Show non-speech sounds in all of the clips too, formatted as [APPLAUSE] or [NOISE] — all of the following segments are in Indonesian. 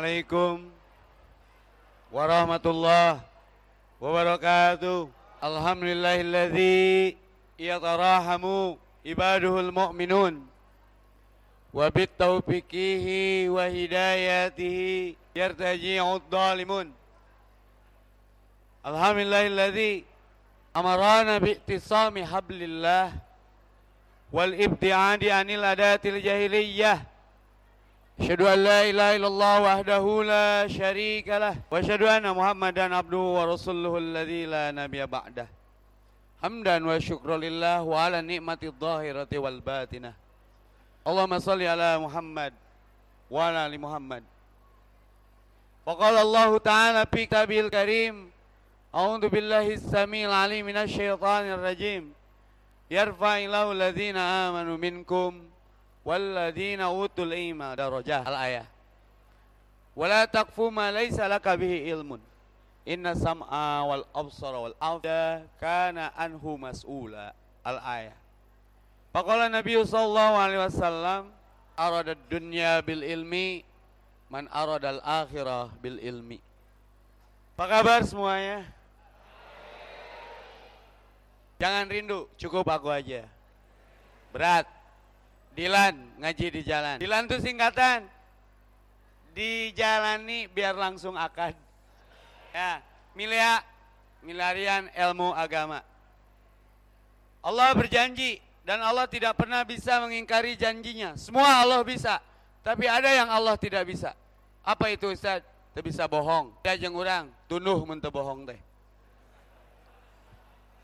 Assalamualaikum warahmatullahi wabarakatuh. Alhamdulillahilladzi yatarahamu ibaduhul mu'minun wa bitaufiqihi wa hidayatihi yartaji'ud dhalimun. Alhamdulillahilladzi amarana bi'tisami hablillah wal ibtiadi anil adatil jahiliyah أشهد أن لا إله إلا الله وحده لا شريك له وأشهد أن محمدا عبده ورسوله الذي لا نبي بعده حمدا وشكرا لله وعلى نعمة الظاهرة والباطنة اللهم صل على محمد وعلى آل محمد وقال الله تعالى في كتابه الكريم أعوذ بالله السميع العليم من الشيطان الرجيم يرفع الله الذين آمنوا منكم walladzina utul ilma darajah al ayah wala taqfu ma laysa laka bihi ilmun inna sam'a wal absara wal afda kana anhu mas'ula al ayah Pakola Nabi sallallahu alaihi wasallam arada dunya bil ilmi man arada al akhirah bil ilmi Apa kabar semuanya? Jangan rindu, cukup aku aja. Berat. Dilan ngaji di jalan. Dilan itu singkatan. Dijalani biar langsung akad. Ya, milia, milarian ilmu agama. Allah berjanji dan Allah tidak pernah bisa mengingkari janjinya. Semua Allah bisa, tapi ada yang Allah tidak bisa. Apa itu Ustaz? Tidak bisa bohong. Ya jeng orang, tunuh mente bohong teh.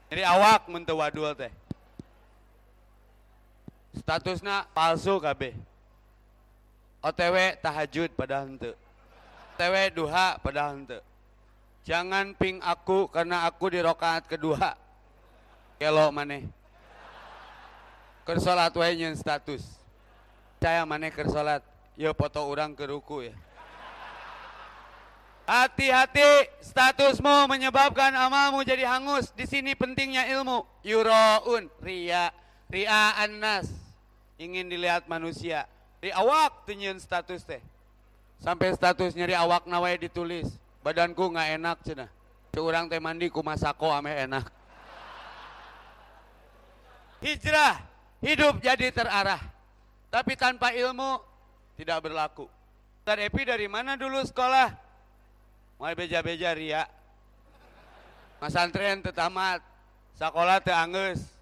Jadi awak mente wadul teh statusnya palsu KB OTW tahajud pada hente OTW duha pada hente jangan ping aku karena aku di rokaat kedua. Kelo maneh. Kersolat wae status. Saya maneh kersolat ya foto orang ke ruku ya. Hati-hati statusmu menyebabkan amalmu jadi hangus. Di sini pentingnya ilmu. Yuraun, ria, ria annas ingin dilihat manusia. Di awak tunjun status teh. Sampai status nyari awak nawai ditulis. Badanku nggak enak cina. Seorang teh mandi ku masako ame enak. Hijrah, hidup jadi terarah. Tapi tanpa ilmu tidak berlaku. Ustaz Epi dari mana dulu sekolah? Mulai beja-beja ria. Masantren tetamat. Sekolah teh angges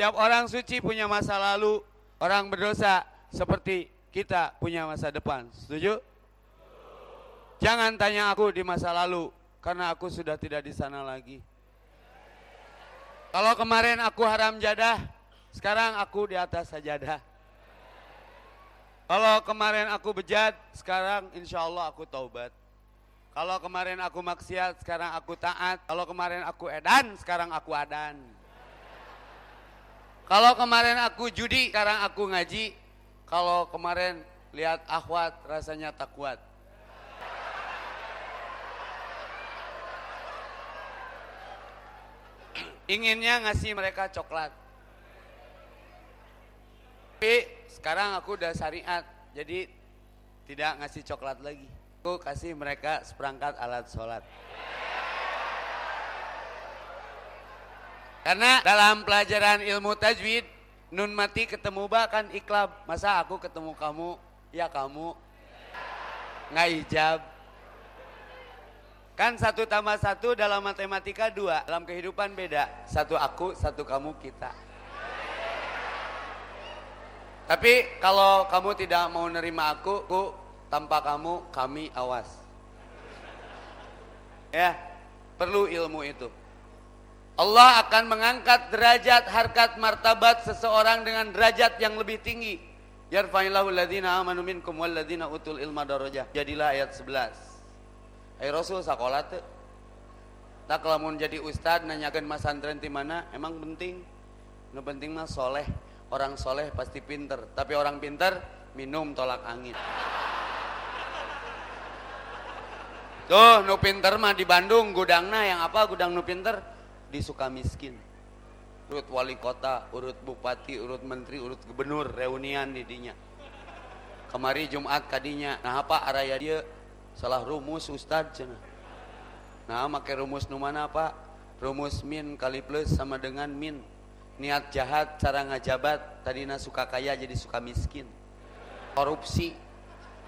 setiap orang suci punya masa lalu, orang berdosa seperti kita punya masa depan. Setuju? Jangan tanya aku di masa lalu, karena aku sudah tidak di sana lagi. Kalau kemarin aku haram jadah, sekarang aku di atas sajadah. Kalau kemarin aku bejat, sekarang insya Allah aku taubat. Kalau kemarin aku maksiat, sekarang aku taat. Kalau kemarin aku edan, sekarang aku adan. Kalau kemarin aku judi, sekarang aku ngaji. Kalau kemarin lihat akhwat, rasanya tak kuat. Inginnya ngasih mereka coklat. Tapi sekarang aku udah syariat, jadi tidak ngasih coklat lagi. Aku kasih mereka seperangkat alat sholat. Karena dalam pelajaran ilmu tajwid, nun mati ketemu ba kan iklab. Masa aku ketemu kamu, ya kamu. Nggak ijab. Kan satu tambah satu dalam matematika dua, dalam kehidupan beda. Satu aku, satu kamu, kita. Tapi kalau kamu tidak mau nerima aku, aku tanpa kamu, kami awas. Ya, perlu ilmu itu. Allah akan mengangkat derajat harkat martabat seseorang dengan derajat yang lebih tinggi. Yarfa'illahu alladhina amanu minkum walladhina utul ilma darajah. Jadilah ayat 11. Hai Rasul sekolah tuh. Tak kalau jadi ustad nanyakan mas santren di mana, emang penting. Nu penting mah soleh. Orang soleh pasti pinter. Tapi orang pinter minum tolak angin. Tuh, nu pinter mah di Bandung gudangna yang apa gudang nu pinter? Di Sukamiskin urut wali kota, urut bupati, urut menteri, urut gubernur, reunian di dinya. kemari Jumat kadinya nah apa araya dia? Salah rumus Ustad nah make rumus nu pak? Rumus min kali plus sama dengan min. Niat jahat cara ngajabat tadina suka kaya jadi suka miskin. Korupsi.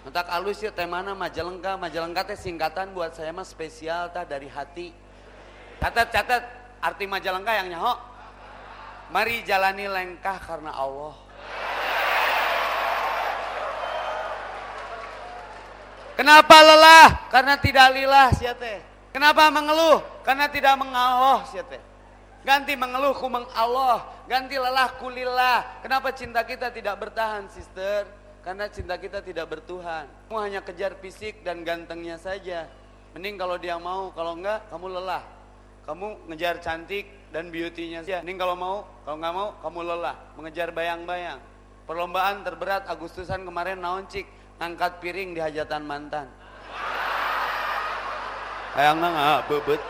Mentak alus ya teh mana? Majalengka majalengka teh singkatan buat saya mah spesial tah dari hati. Catat catat arti majalengka yang nyaho mari jalani lengkah karena Allah Kenapa lelah? Karena tidak lillah siate. Kenapa mengeluh? Karena tidak mengalloh siate. Ganti mengeluh ku Allah, ganti lelah ku lillah. Kenapa cinta kita tidak bertahan, sister? Karena cinta kita tidak bertuhan. Kamu hanya kejar fisik dan gantengnya saja. Mending kalau dia mau, kalau enggak kamu lelah. Kamu ngejar cantik dan beauty-nya saja. Mending kalau mau, kalau enggak mau kamu lelah. Mengejar bayang-bayang. Perlombaan terberat Agustusan kemarin naon cik angkat piring di hajatan mantan. Hayang nggak bebet.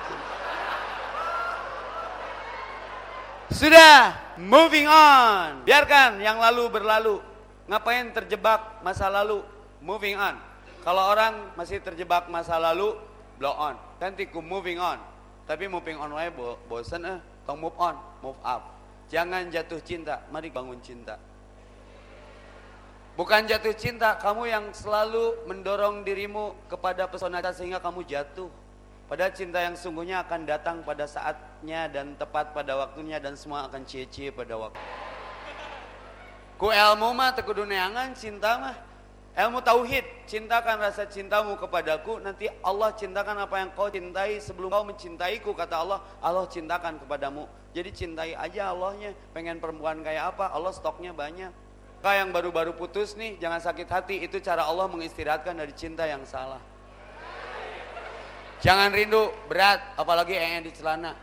Sudah, moving on. Biarkan yang lalu berlalu. Ngapain terjebak masa lalu? Moving on. Kalau orang masih terjebak masa lalu, blow on. Ganti ku moving on. Tapi moving on wae bosan eh, tong move on, move up. Jangan jatuh cinta, mari bangun cinta. Bukan jatuh cinta, kamu yang selalu mendorong dirimu kepada pesona sehingga kamu jatuh. Padahal cinta yang sungguhnya akan datang pada saatnya dan tepat pada waktunya dan semua akan cie-cie pada waktu. Ku ilmu mah tekudu neangan cinta mah. Ilmu tauhid, cintakan rasa cintamu kepadaku, nanti Allah cintakan apa yang kau cintai sebelum kau mencintaiku, kata Allah, Allah cintakan kepadamu. Jadi cintai aja Allahnya, pengen perempuan kayak apa, Allah stoknya banyak. Kau yang baru-baru putus nih, jangan sakit hati. Itu cara Allah mengistirahatkan dari cinta yang salah. Jangan rindu, berat, apalagi yang di celana.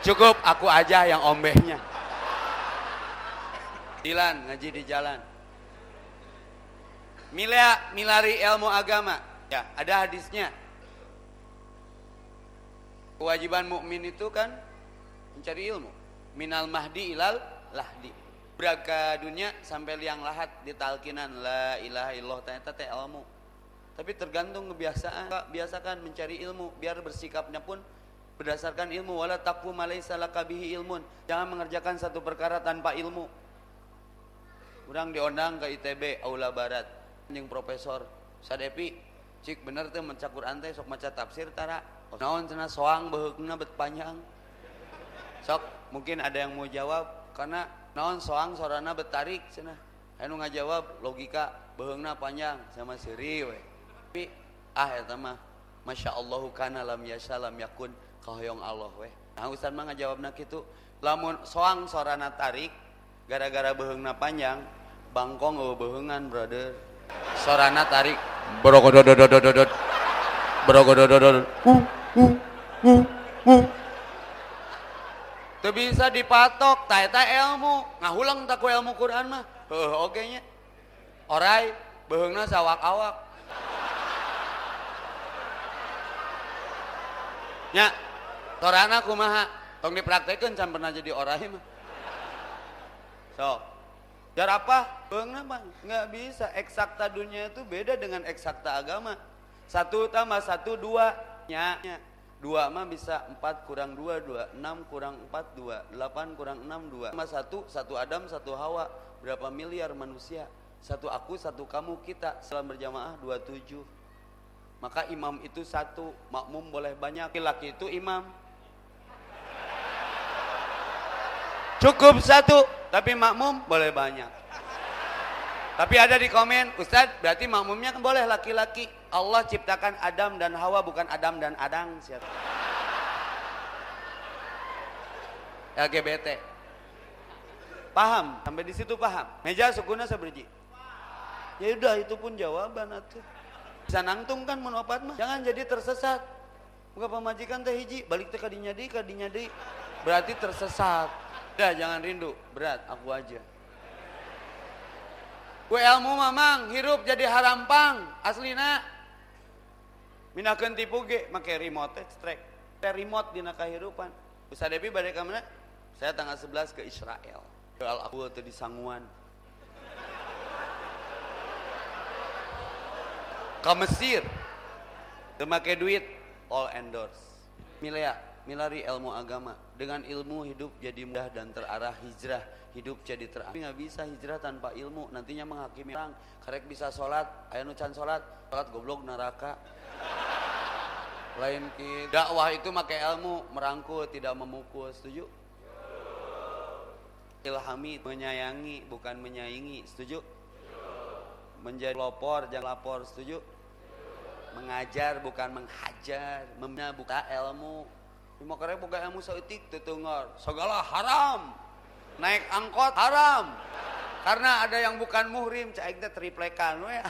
Cukup aku aja yang ombehnya. Dilan, ngaji di jalan. Mila, milari ilmu agama. Ya, ada hadisnya. Kewajiban mukmin itu kan mencari ilmu. Minal mahdi ilal lahdi. Braga dunia sampai liang lahat di talkinan. La ilaha illallah. Ternyata teh ilmu. Tapi tergantung kebiasaan. Biasakan mencari ilmu. Biar bersikapnya pun berdasarkan ilmu. Wala takfu malaysa lakabihi ilmun. Jangan mengerjakan satu perkara tanpa ilmu. Kurang diundang ke ITB Aula Barat yang profesor. Sadepi cik bener tuh menca Quran teh sok maca tafsir tara. Naon cenah soang beheugna bet panjang? Sok mungkin ada yang mau jawab karena naon soang sorana betarik cenah. Anu ngajawab logika beheungna panjang sama seri we. Tapi ah eta mah Masya Allah kana lam yasha lam yakun kahoyong Allah we. Nah Ustaz mah ngajawabna kitu. Lamun soang sorana tarik gara-gara beheungna panjang bangkong eueuh beheungan brother sorana tarik brogodododododod brogodododod uh uh uh uh Tuh bisa dipatok, tak ilmu, ngahulang tak ilmu Quran mah, heh oke nya. Orai, behengna sawak awak. Nya, torana kumaha, tong dipraktekeun can pernah jadi orai mah. So, jar apa? Mah nggak bisa. Eksakta dunia itu beda dengan eksakta agama. Satu tambah satu dua, nya. Dua mah bisa empat kurang dua, dua. Enam kurang empat, dua. Delapan kurang enam, dua. Sama satu, satu Adam, satu Hawa. Berapa miliar manusia? Satu aku, satu kamu, kita. Salam berjamaah, dua tujuh. Maka imam itu satu, makmum boleh banyak. Laki itu imam. Cukup satu, tapi makmum boleh banyak. Tapi ada di komen, Ustadz berarti makmumnya kan boleh laki-laki. Allah ciptakan Adam dan Hawa bukan Adam dan Adang siapa? LGBT. Paham? Sampai di situ paham? Meja sukuna seberji. Ya udah itu pun jawaban atuh. Bisa nangtung kan menopat mah. Jangan jadi tersesat. Bukan pemajikan teh hiji, balik teh kadinya di, kadinya di. Berarti tersesat. Ya jangan rindu, berat aku aja. Kuelmu mamang, hirup jadi harampang, aslina. mina tipu ge, make remote, eh, strike. Teh remote dina kahirupan. Usah Depi balik ke mana? Saya tanggal 11 ke Israel. Ya ke Al-Aqwa atau di Sanguan. Ke Mesir. Temake duit, all endorse. Milea, milari ilmu agama dengan ilmu hidup jadi mudah dan terarah hijrah hidup jadi terarah. Nggak bisa hijrah tanpa ilmu nantinya menghakimi orang. Karek bisa sholat ayah nucan sholat. Sholat goblok neraka. Lain ki dakwah itu pakai ilmu merangkul tidak memukul. Setuju? Ilhami menyayangi bukan menyaingi. Setuju? Menjadi pelopor jangan lapor. Setuju? Mengajar bukan menghajar. Membina buka ilmu mau karek buka ilmu seetik tetengor segala haram. Naik angkot haram. Karena ada yang bukan muhrim cak teh triplekan we. [LAUGHS]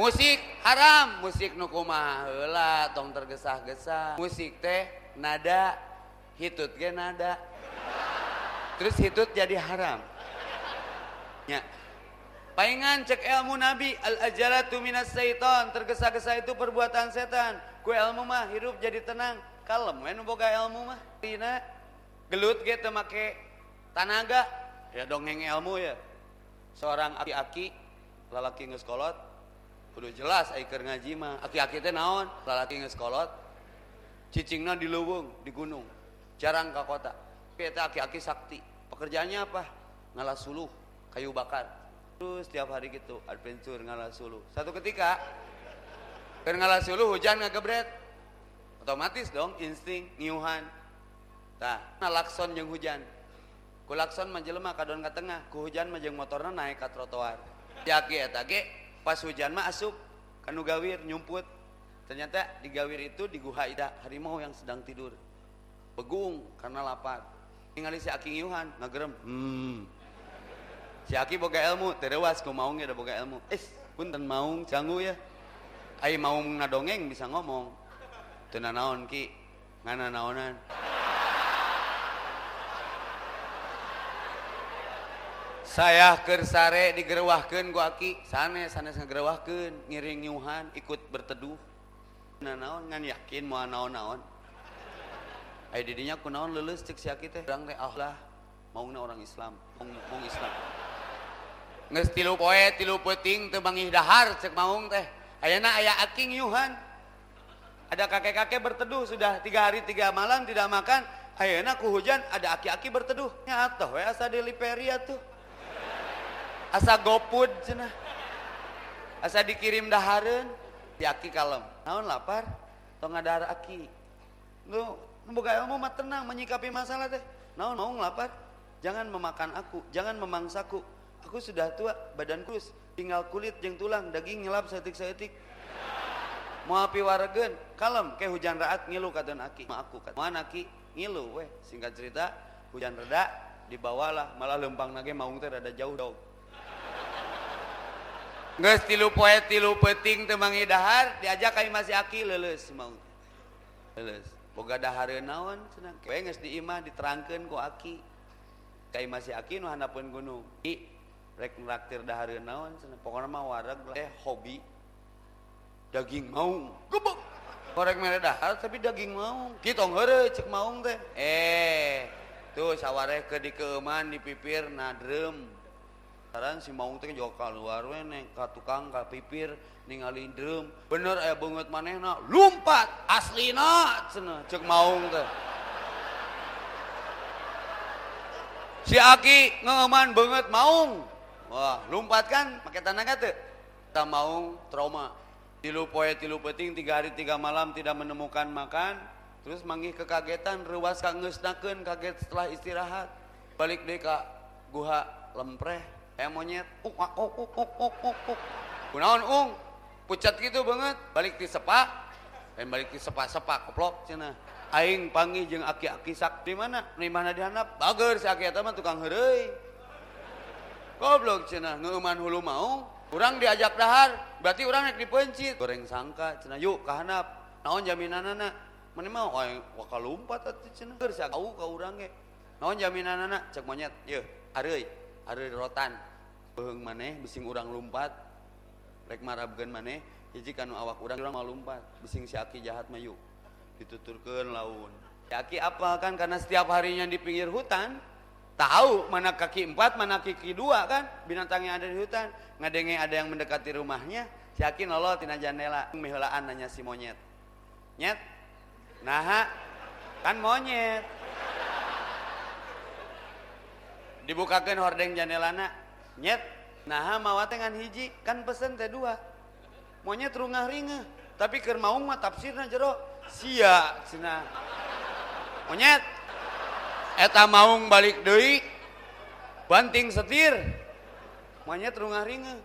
Musik haram. Musik nukumah heula tong tergesa-gesa musik teh nada hitut ge nada. Terus hitut jadi haram. Ya palingan cek ilmu nabi. Al ajalatu minas syaitan. Tergesa-gesa itu perbuatan setan. Ku ilmu mah hidup jadi tenang. Kalem we boga ilmu mah. Tina gelut ge teu make tanaga. Ya dongeng ilmu ya. Seorang aki-aki lalaki geus kolot. Kudu jelas aiker ngaji mah. Aki-aki teh naon? Lalaki geus kolot. Cicingna di leuweung di gunung. Jarang ke kota. Kita aki-aki sakti? Pekerjaannya apa? Ngalah suluh kayu bakar terus setiap hari gitu adventure ngalah suluh satu ketika kan ngalah suluh hujan ngagebret otomatis dong insting ngiuhan nah lakson yang hujan. Ku lakson menjelma kadon ke tengah ku hujan majeng motornya naik ke trotoar. Yaki eta pas hujan mah asup kanu gawir nyumput. Ternyata di gawir itu di guha ida harimau yang sedang tidur. Begung karena lapar. Ningali si Aki ngiuhan ngagerem hmm si Aki boga ilmu terewas ku maung ada boga ilmu. Eh punten maung canggu ya. Ai maung ngadongeng bisa ngomong. Teu naon ki? Ngana naonan? Saya kersare digerewahkeun ku Aki. Sanes sanes ngagerewahkeun ngiring ngiuhan ikut berteduh. Nah naon ngan yakin mau naon-naon? Ayo didinya aku naon lulus cek si teh? Orang teh Allah maungna orang Islam. Maung Islam nges tilu poe tilu peting teu mangih dahar cek maung teh. Ayana aya aking yuhan. Ada kakek-kakek berteduh sudah tiga hari tiga malam tidak makan. Ayana ku hujan ada aki-aki berteduh. Nyata we asa delivery tuh asa gopud cenah. Asa dikirim dahareun di aki kalem. Naon lapar? Tong ngadahar aki. Lu Membuka ilmu mah tenang menyikapi masalah teh. Naon mau lapar? Jangan memakan aku, jangan memangsaku. Aku sudah tua, badan kurus, tinggal kulit yang tulang, daging ngelap setik-setik. Mau api waregen, kalem, kayak hujan raat ngilu katon aki. Ma aku kata, mana aki ngilu weh. Singkat cerita, hujan reda, dibawalah, malah lempang nage mau teh rada jauh dong. Nges tilu poe tilu peting temangi dahar, diajak kami masih aki leles mau. Leles boga dahare naon cenah we geus diimah diterangkeun ku aki kai masih aki nu handapeun gunung i rek nraktir dahare naon pokona mah wareg eh hobi. Daging maung. Gebek korek mere dahar tapi daging maung. Kitong heureuy cek maung teh. Eh tuh sawareh ke di keuman di pipir nadrem. Sekarang si maung teh jauh keluar neng ka tukang ka pipir ningali drum bener aya beungeut manehna. Lumpat! Aslina! Cenah cek maung teh. Si Aki ngeman banget maung wah lumpat kan? Pakai tenaga tuh? Kita maung trauma. Tilu poe tilu peting tiga hari tiga malam tidak menemukan makan. Terus manggih kekagetan rewas kangeusnakeun kaget setelah istirahat. Balik deh ke guha lempreh kayak monyet. Uk uk uk uk uk uk uk. Kunaon ung? Pucat gitu banget. Balik di sepak dan balik di sepak-sepak keplok cina. Aing panggil jeng aki-aki sak di mana? Di mana dihanap bager si aki eta mah tukang heureuy goblok cenah ngeuman hulu mau. Kurang diajak dahar berarti orang naik dipencit goreng sangka cenah yuk kahanap naon jaminanana? Mana mau oh wakal lompat atuh cenah. Keur sakau ka urang ge. Naon jaminanana? Cek monyet yeuh areuy areuy rotan. Beung maneh bising urang lompat rek marabkeun maneh hiji kanu awak urang urang mau lompat bising si aki jahat mah yuk. Dituturkeun laun. Si aki apa kan karena setiap harinya di pinggir hutan tahu mana kaki empat mana kaki dua kan? Binatang yang ada di hutan. Ngadenge ada yang mendekati rumahnya yakin Allah tina jendela. Mihelaan nanya si monyet. Nyet? Nah kan monyet. Dibukakan hordeng jandelana nyet? Nah mau dengan hiji. Kan pesen teh dua. Monyet rungah ringah tapi keur maung mah tafsirna jero. Sia cina monyet eta maung balik deui banting setir. Monyet rungah ringah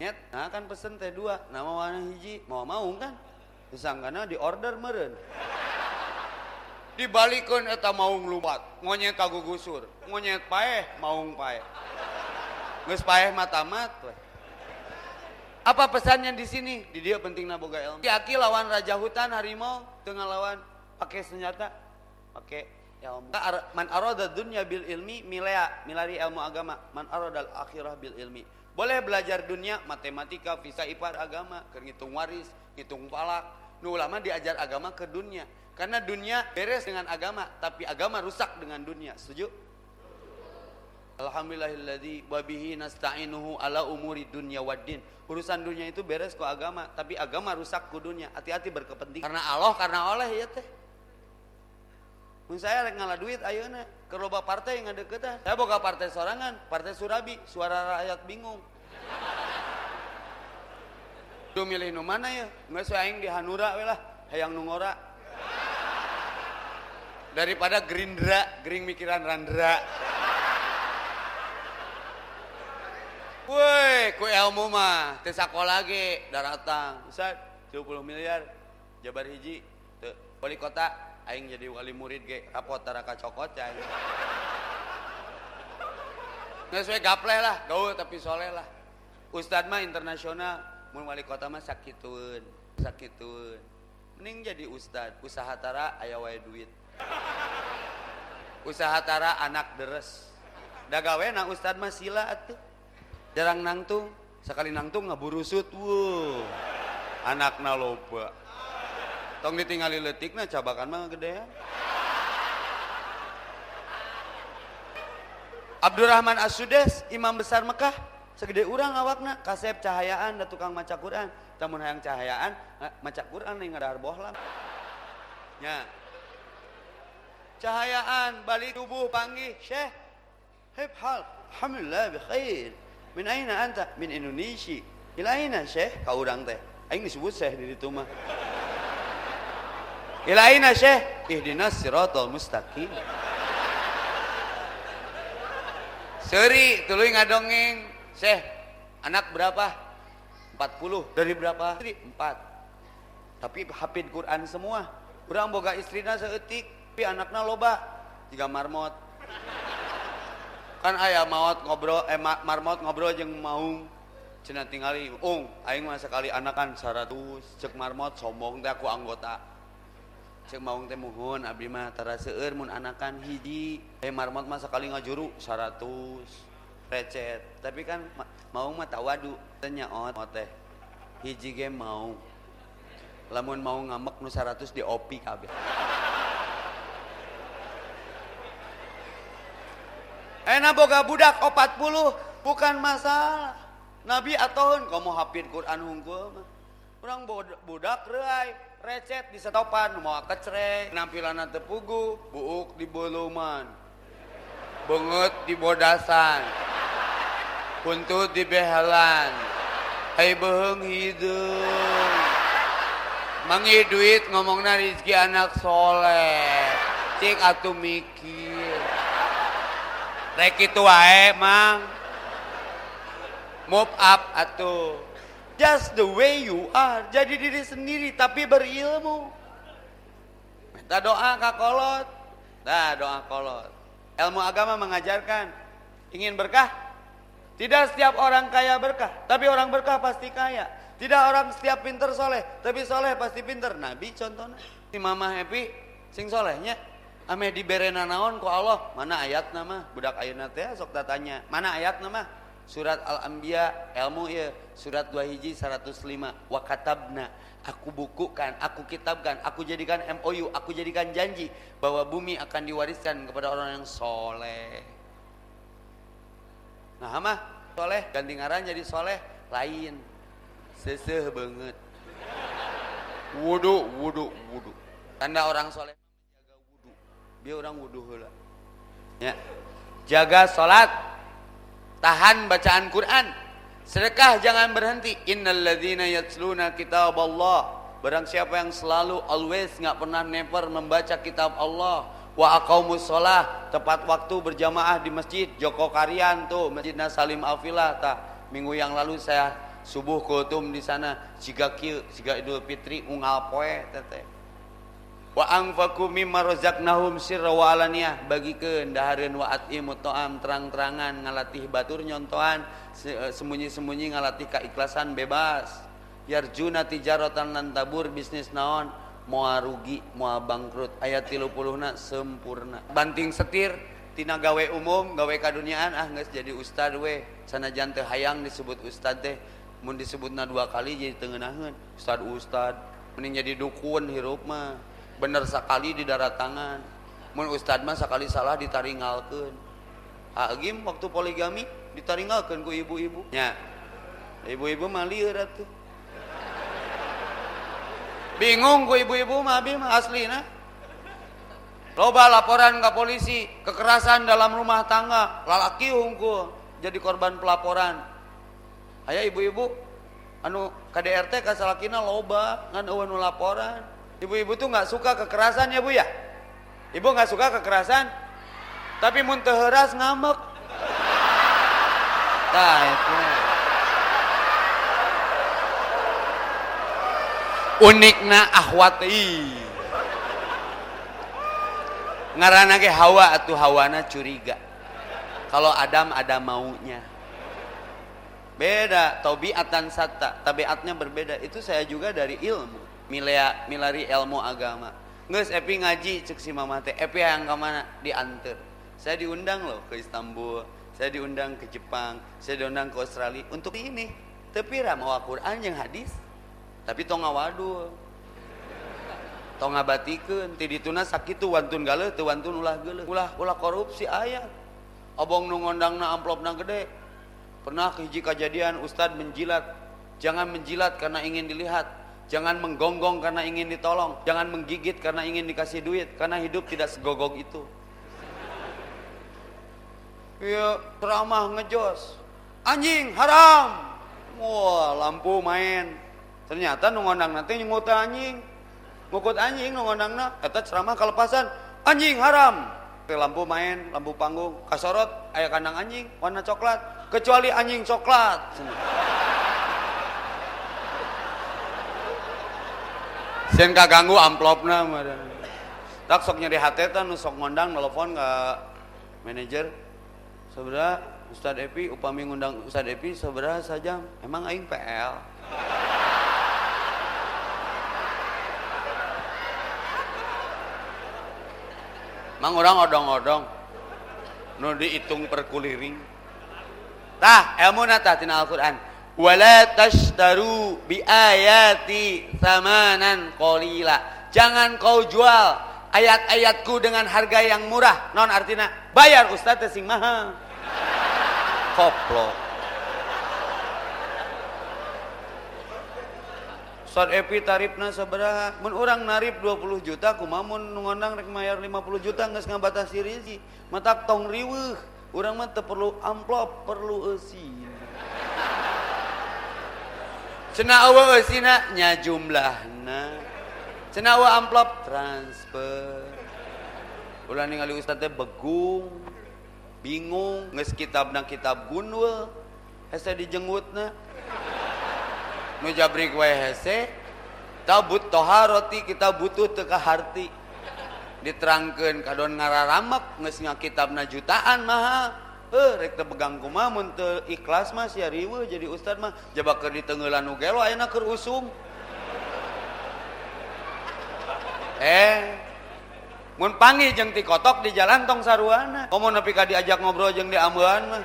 nyet nah kan pesen teh dua nama warna hiji mau maung kan? Disangkana di order meren dibalikkan eta maung lubat monyet kagugusur. Monyet paeh maung paeh. Geus paeh matamat weh apa pesannya di sini? Di dia pentingnya boga ilmu. Aki lawan raja hutan harimau tengah lawan pakai senjata, pakai ilmu. Man arada dunya bil ilmi milea milari ilmu agama. Man arada akhirah bil ilmi. Boleh belajar dunia, matematika, fisika, ipar, agama, ngitung waris, ngitung palak. Nu ulama diajar agama ke dunia. Karena dunia beres dengan agama, tapi agama rusak dengan dunia. Setuju? Alhamdulillahilladzi wa bihi nasta'inuhu ala umuri dunya waddin. Urusan dunia itu beres kok agama, tapi agama rusak ku dunia. Hati-hati berkepentingan. Karena Allah, karena oleh ya teh. Saya ngalah duit ayeuna ke loba partai yang deketan. Saya boga partai sorangan, partai Surabi, suara rakyat bingung. Tuh milih nu mana ya? Nggak aing di Hanura we lah, hayang nu ngora. Daripada Gerindra, gering mikiran Randra. Woi, ku ilmu mah teu sakola ge daratang. Ustaz, 70 miliar Jabar hiji teu wali kota aing jadi wali murid ge rapot taraka cokot cai. Nggak sesuai gapleh lah, gaul tapi soleh lah. Ustad mah internasional, mun wali kota mah sakitun, sakitun. Mending jadi ustad, usaha tara aya duit. Usaha tara anak deres. Da gawe na ustad mah sila atuh jarang nangtung sekali nangtung ngaburusut wow anakna loba tong ditinggali letikna cabakan mah gedean. Abdurrahman As-Sudes imam besar Mekah. Segede urang awakna kasep cahayaan da tukang maca Quran. Tamun hayang cahayaan maca Quran ning ngadar bohlam nya. Cahayaan balik tubuh panggih syekh hib hal alhamdulillah bi khair. Min aina anta? Min Indonesia. Ila aina syekh? Ka urang teh. Aing disebut syekh di ditu mah ila aina syekh? Ihdinas siratal mustaqim. Seri tuluy ngadongeng. Syekh anak berapa? 40 dari berapa? Istri 4 tapi hafid Quran semua. Kurang boga istrina seetik tapi anaknya loba. Tiga marmot. Kan ayah maut ngobrol eh marmot ngobrol jeng maung. Cina tinggali ung aing mah sekali anakan saratus. Cek marmot sombong teh aku anggota cek maung teh muhun abdi mah tara mun anakan hiji. Eh marmot mah sekali ngajuru saratus recet. Tapi kan maung mah tawadu. Tanya ot teh. Hiji ge mau lamun mau ngamek nu saratus di opi kabeh. Enak boga budak 40 bukan masalah. Nabi atauun kamu hafid Quran hunggul mah. Orang budak reai recet di setopan mau kecrek nampilan tepugu buuk di boluman benget di bodasan. Buntut di behalan. Hai beheng hidung. Mangi duit ngomongna rezeki anak soleh. Cik atuh mikir. Rek itu wae mang. Move up atau just the way you are. Jadi diri sendiri tapi berilmu. Minta doa kak kolot. Nah doa kolot. Ilmu agama mengajarkan ingin berkah? Tidak setiap orang kaya berkah tapi orang berkah pasti kaya. Tidak orang setiap pinter soleh tapi soleh pasti pinter. Nabi contohnya. Si mama happy sing solehnya. Ame diberena naon ku Allah. Mana ayat nama? Budak ayeuna teh sok tanya mana ayat nama surat al-anbiya ilmu ya. Surat 2 hiji 105 wa katabna aku bukukan aku kitabkan aku jadikan MOU aku jadikan janji bahwa bumi akan diwariskan kepada orang yang soleh. Nah mah soleh ganti ngaran jadi soleh lain. Seseh banget. Wudhu wudhu wudhu tanda orang soleh menjaga wudhu biar orang wudhu hula ya. Jaga sholat tahan bacaan Quran. Sedekah jangan berhenti. Innalladzina yatsluna kitab Allah barang siapa yang selalu always nggak pernah never membaca kitab Allah. Wa aqaumus sholah tepat waktu berjamaah di masjid. Joko Karian tuh Masjid Salim Alfilah ta minggu yang lalu saya subuh kultum di sana. Jika kieu jika Idul Fitri unggal poe teteh waaknahumwalaniah bagi kehendarin waatimu toam terang-terangan ngalatih batur nyontoan eh, sembunyi-sembunyi ngalatih keikhlasan bebas. Yarjuna tijaratan lan tabur bisnis naon mua rugi mua bangkrut. Ayat 30na sempurna. Banting setir tina gawe umum gawe kaduniaan ah geus jadi ustad we. Sanajan teu hayang disebut ustad teh mun disebutna dua kali jadi tengenahun ustad ustad mending jadi dukun hirup mah. Bener sekali di darat tangan. Mun ustad mah sekali salah ditaringalkeun agim waktu poligami ditaringalkeun ku ibu-ibu. Nya ibu-ibu mah atuh. Bingung ku ibu-ibu mah abi mah asli nah. Loba laporan ke polisi kekerasan dalam rumah tangga lalaki hungku jadi korban pelaporan. Ayah ibu-ibu anu KDRT kasalakina loba ngan eueuh laporan ibu-ibu tuh nggak suka kekerasan ya bu ya? Ibu nggak suka kekerasan? Tapi mun heras ngambek tah itu unikna ahwati. Ngarana ge hawa atau hawana curiga. Kalau Adam ada maunya. Beda tabiatan satta. Tabiatnya berbeda. Itu saya juga dari ilmu milea milari ilmu agama. Nges epi ngaji cek si mama teh. Epi yang ke mana diantar saya diundang loh ke Istanbul saya diundang ke Jepang saya diundang ke Australia untuk ini. Tapi ramah Quran yang hadis. Tapi tong ngawadul tong ngabatikeun ti dituna sakitu wantun gale teu wantun ulah geuleuh ulah ulah korupsi ayat obong nu ngondangna amplopna gede. Pernah hiji kejadian ustad menjilat. Jangan menjilat karena ingin dilihat jangan menggonggong karena ingin ditolong. Jangan menggigit karena ingin dikasih duit. Karena hidup tidak segogok itu. Iya ceramah ngejos. Anjing haram. Wah lampu main. Ternyata nu ngondang nanti nyungut anjing. Ngukut anjing nu ngondangna eta ceramah kelepasan. Anjing haram. Lampu main lampu panggung. Kasorot ayah kandang anjing warna coklat. Kecuali anjing coklat sen kaganggu amplopna tak sok nyari hati nu sok ngondang telepon ke manajer sebenarnya Ustad Epi upami ngundang Ustad Epi sebenarnya saja emang aing PL Mang orang odong-odong. Nu dihitung perkuliring. Tah, ilmu nata tina Al-Qur'an. Wala tashtaru bi ayati samanan qalila. Jangan kau jual ayat-ayatku dengan harga yang murah. Non artinya bayar ustaz sing mahal. Koplok. Ustaz Epi tarifna sabaraha mun urang narif 20 juta kumaha mun ngondang rek mayar 50 juta geus ngabatasi rizki matak tong riweuh urang mah perlu amplop perlu eusi cenah eueuh eusina nya jumlahna. Cenah eueuh amplop transfer. Ulah ningali ustaz teh begung bingung geus kitabna kitab gunul hese dijengutna. Nu jabrik wae hese tabut toharoti kita butuh teka harti. Diterangkan kadon ngararamak geus kitabna jutaan maha eh rek teu pegang kumaha mun teu ikhlas mah sia riweuh jadi ustad mah. Jabakeun di teungeulan nu gelo ayeuna keur usum. Eh mun panggil jeung ti kotok di jalan tong saruana. Komo nepi ka diajak ngobrol jeung di ambean mah.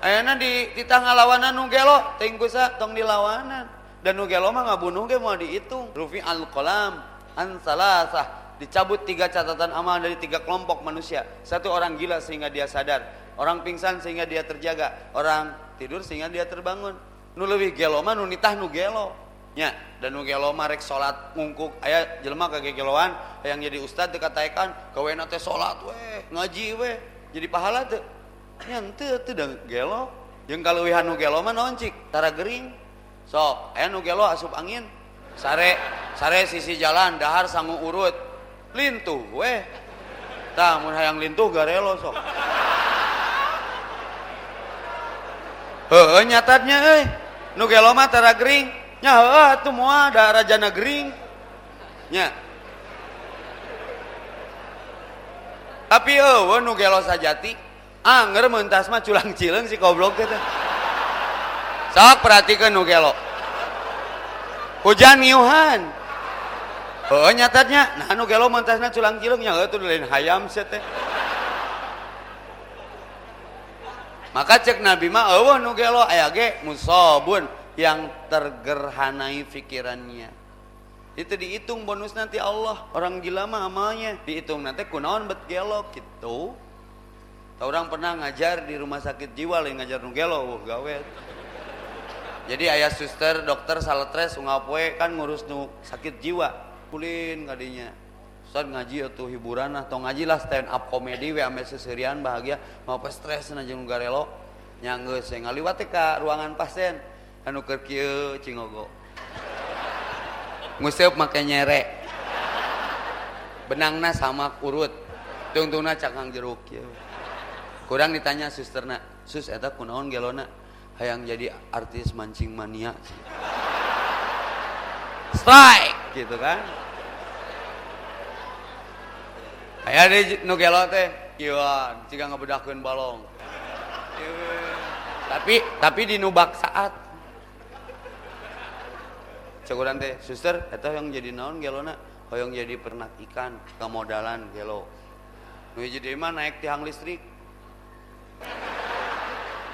Ayana di di tanggal lawanan nu gelo teuing kusa tong dilawanan dan nu gelo mah ngabunuh ge mau dihitung rufi al qalam an salasah dicabut tiga catatan amal dari tiga kelompok manusia. Satu orang gila sehingga dia sadar, orang pingsan sehingga dia terjaga, orang tidur sehingga dia terbangun. Nu leuwih gelo mah nu nitah nu gelo. Nya, dan nu gelo mah rek salat ngungkuk aya jelema kage geloan yang jadi ustad teu kataekan kawena teh salat we, ngaji we, jadi pahala teu. Nya henteu teu gelo. Jeung kaleuwihan nu gelo mah naon cik? Tara gering. Sok, aya nu gelo asup angin. Sare, sare sisi jalan dahar sangu urut. Lintuh we. Tah mun hayang lintuh garelo sok. Heeh nyatanya euy. Nu gelo mah tara gering. Nya heeh atuh moal da rajana gering. Nya. Tapi eueuh nu gelo sajati anger mentas mah culang cileung si goblok teh. Sok perhatikan nu gelo. Hujan ngiuhan. Heueuh nyatanya nah nu gelo mentasna culang cileung nya heueuh tuh lain hayam sia teh. Maka cek Nabi mah eueuh nu gelo aya musobun yang tergerhanai pikirannya. Itu dihitung bonus nanti Allah. Orang gila mah amalnya dihitung nanti kunaon bet gelo gitu. Tahu orang pernah ngajar di rumah sakit jiwa lain ngajar nu gelo uh. Jadi ayah suster, dokter saletres ungapoe kan ngurus nu sakit jiwa. Kulin kadinya. Ustaz ngaji atau hiburan atau ngaji lah stand up komedi we ame seserian bahagia. Mau pas stres na jeung garelo nyanggeus saya ngaliwat ka ruangan pasien. Anu keur kieu cingogo. Nguseup make nyere. Benangna sama urut. Tungtungna cakang jeruk kieu. Kurang ditanya susterna sus eta kunaon gelona? Hayang jadi artis mancing mania. Strike! Gitu kan Aya di nu gelo teh, ieuan jika ngebedakeun balong. Tapi tapi di nubak saat. Cekurang teh, suster, eta yang jadi naon gelona? Hoyong jadi pernak ikan, kemodalan gelo. Nu jadi mah naik tiang listrik.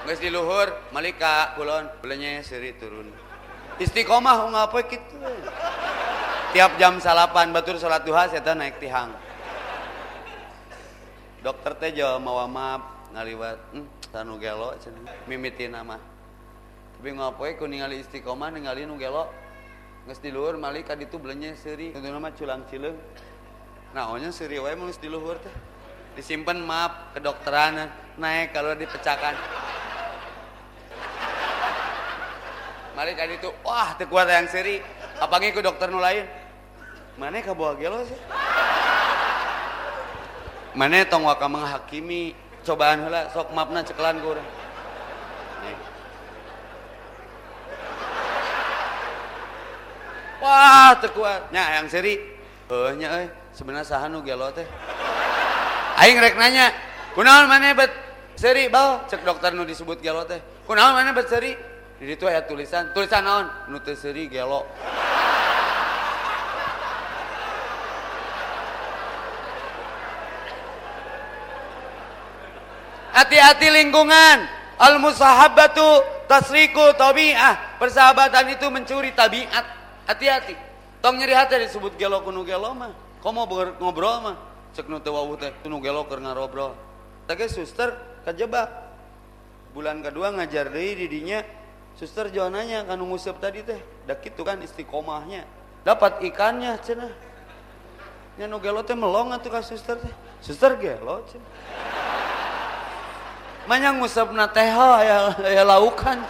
Geus di luhur, malika kulon, belenya seri turun. Istiqomah ngapoe kitu. Tiap jam salapan batur salat duha saya naik tihang dokter teh jauh mau maaf ngaliwat hmm, tanu gelo mimiti nama. Tapi ngapoe ku ningali istiqomah ningali nu gelo. Geus di luhur mali ka ditu belenya seuri. Itu nama culang cileung naonnya seuri wae geus di luhur teh disimpan maaf kedokteran naik kalau dipecahkan mari ka ditu wah teu kuat yang seuri. Apalagi ku dokter nu lain? Mana kabawa gelo sih mana tong waka menghakimi cobaan heula sok maafna cekelan ku wah terkuat nya yang seri. Eh nya sebenarnya saha nu gelo teh? Aing rek nanya kunaon mana bet seri bal? Cek dokter nu disebut gelo teh. Kunaon mana bet seri? Di situ aya tulisan tulisan naon? Nu teu seri gelo Hati-hati lingkungan. Al-musahabatu tasriku tabi'ah. Persahabatan itu mencuri tabiat. Hati-hati. Tong nyeri hati disebut gelo kuno gelo mah. Kau mau ngobrol mah. Cek nu teu teh kuno gelo keur ngarobrol. Tapi suster kejebak. Bulan kedua ngajar deui di dinya. Suster jauh nanya kan ngusep tadi teh. Dak kitu kan istiqomahnya. Dapat ikannya cenah. Nya nu gelo teh melong atuh ka suster teh. Suster gelo cenah. Manya ngusap na teh ya, ya laukan.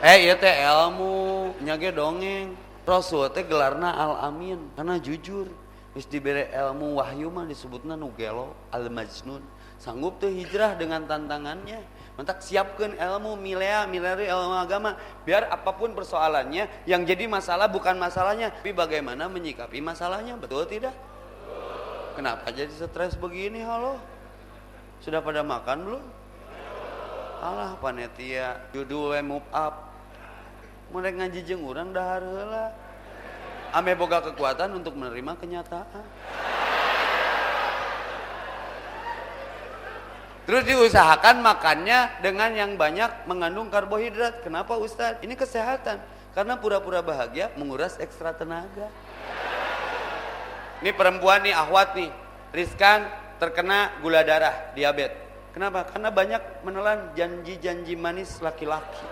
Eh iya teh ilmu, nyage dongeng. Rasul teh gelarna al amin karena jujur. Wis diberi ilmu wahyu mah disebutna nugelo al majnun. Sanggup tuh hijrah dengan tantangannya. Mentak siapkan ilmu milea, mileri ilmu agama. Biar apa pun persoalannya, yang jadi masalah bukan masalahnya. Tapi bagaimana menyikapi masalahnya, betul tidak? Kenapa jadi stres begini halo? Sudah pada makan belum? Alah panitia, judul move up. Mulai ngaji jeung urang dahar. Ame boga kekuatan untuk menerima kenyataan. Terus diusahakan makannya dengan yang banyak mengandung karbohidrat. Kenapa Ustadz? Ini kesehatan. Karena pura-pura bahagia menguras ekstra tenaga. Ini perempuan nih, ahwat nih, riskan terkena gula darah, diabetes. Kenapa? Karena banyak menelan janji-janji manis laki-laki.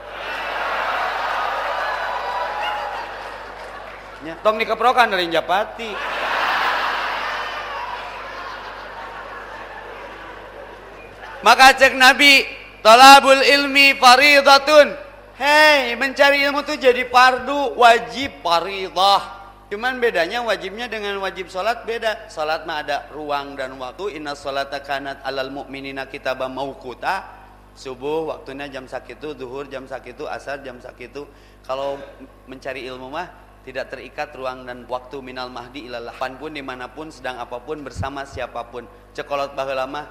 Ya, tong dikeprokan dari Japati. Maka cek Nabi, talabul ilmi faridatun. Hei, mencari ilmu itu jadi fardu, wajib faridah. Cuman bedanya wajibnya dengan wajib sholat beda. Sholat mah ada ruang dan waktu. Inna sholata kanat alal mu'minina kitabah maukuta. Subuh waktunya jam sakitu, duhur jam sakitu, asar jam sakitu. Kalau mencari ilmu mah tidak terikat ruang dan waktu minal mahdi ilalah. pun di mana pun, sedang apa pun, bersama siapa pun. Cekolot bahwa lama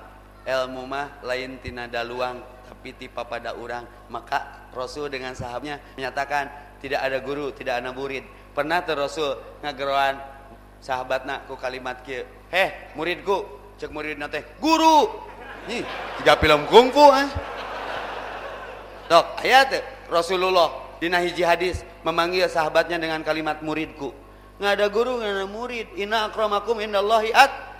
ilmu mah lain tina daluang tapi tipa pada orang maka Rasul dengan sahabatnya menyatakan tidak ada guru tidak ada murid pernah tuh Rasul ngageroan sahabatna ku kalimat kieu heh muridku cek murid nate guru. Nih tiga film kungfu ah dok ayat Rasulullah dina hiji hadis memanggil sahabatnya dengan kalimat muridku. Nggak ada guru nggak ada murid. Inna akramakum indallahi at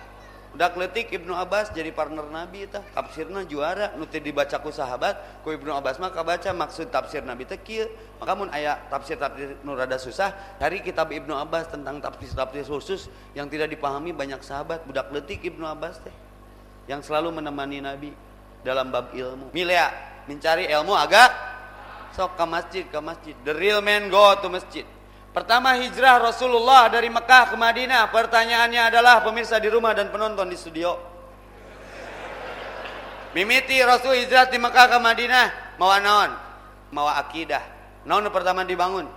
udah kletik Ibnu Abbas jadi partner Nabi itu tafsirna juara. Nuti dibacaku sahabat ku Ibnu Abbas mah baca maksud tafsir Nabi teh kieu. Maka mun aya tafsir tafsir nu rada susah cari kitab Ibnu Abbas tentang tafsir tafsir khusus yang tidak dipahami banyak sahabat. Budak letik Ibnu Abbas teh yang selalu menemani Nabi dalam bab ilmu. Milea mencari ilmu agak? Sok ke masjid ke masjid. The real man go to masjid Pertama hijrah Rasulullah dari Mekah ke Madinah. Pertanyaannya adalah pemirsa di rumah dan penonton di studio. Mimiti Rasul hijrah di Mekah ke Madinah. Mau naon? Mau akidah. Naon pertama dibangun?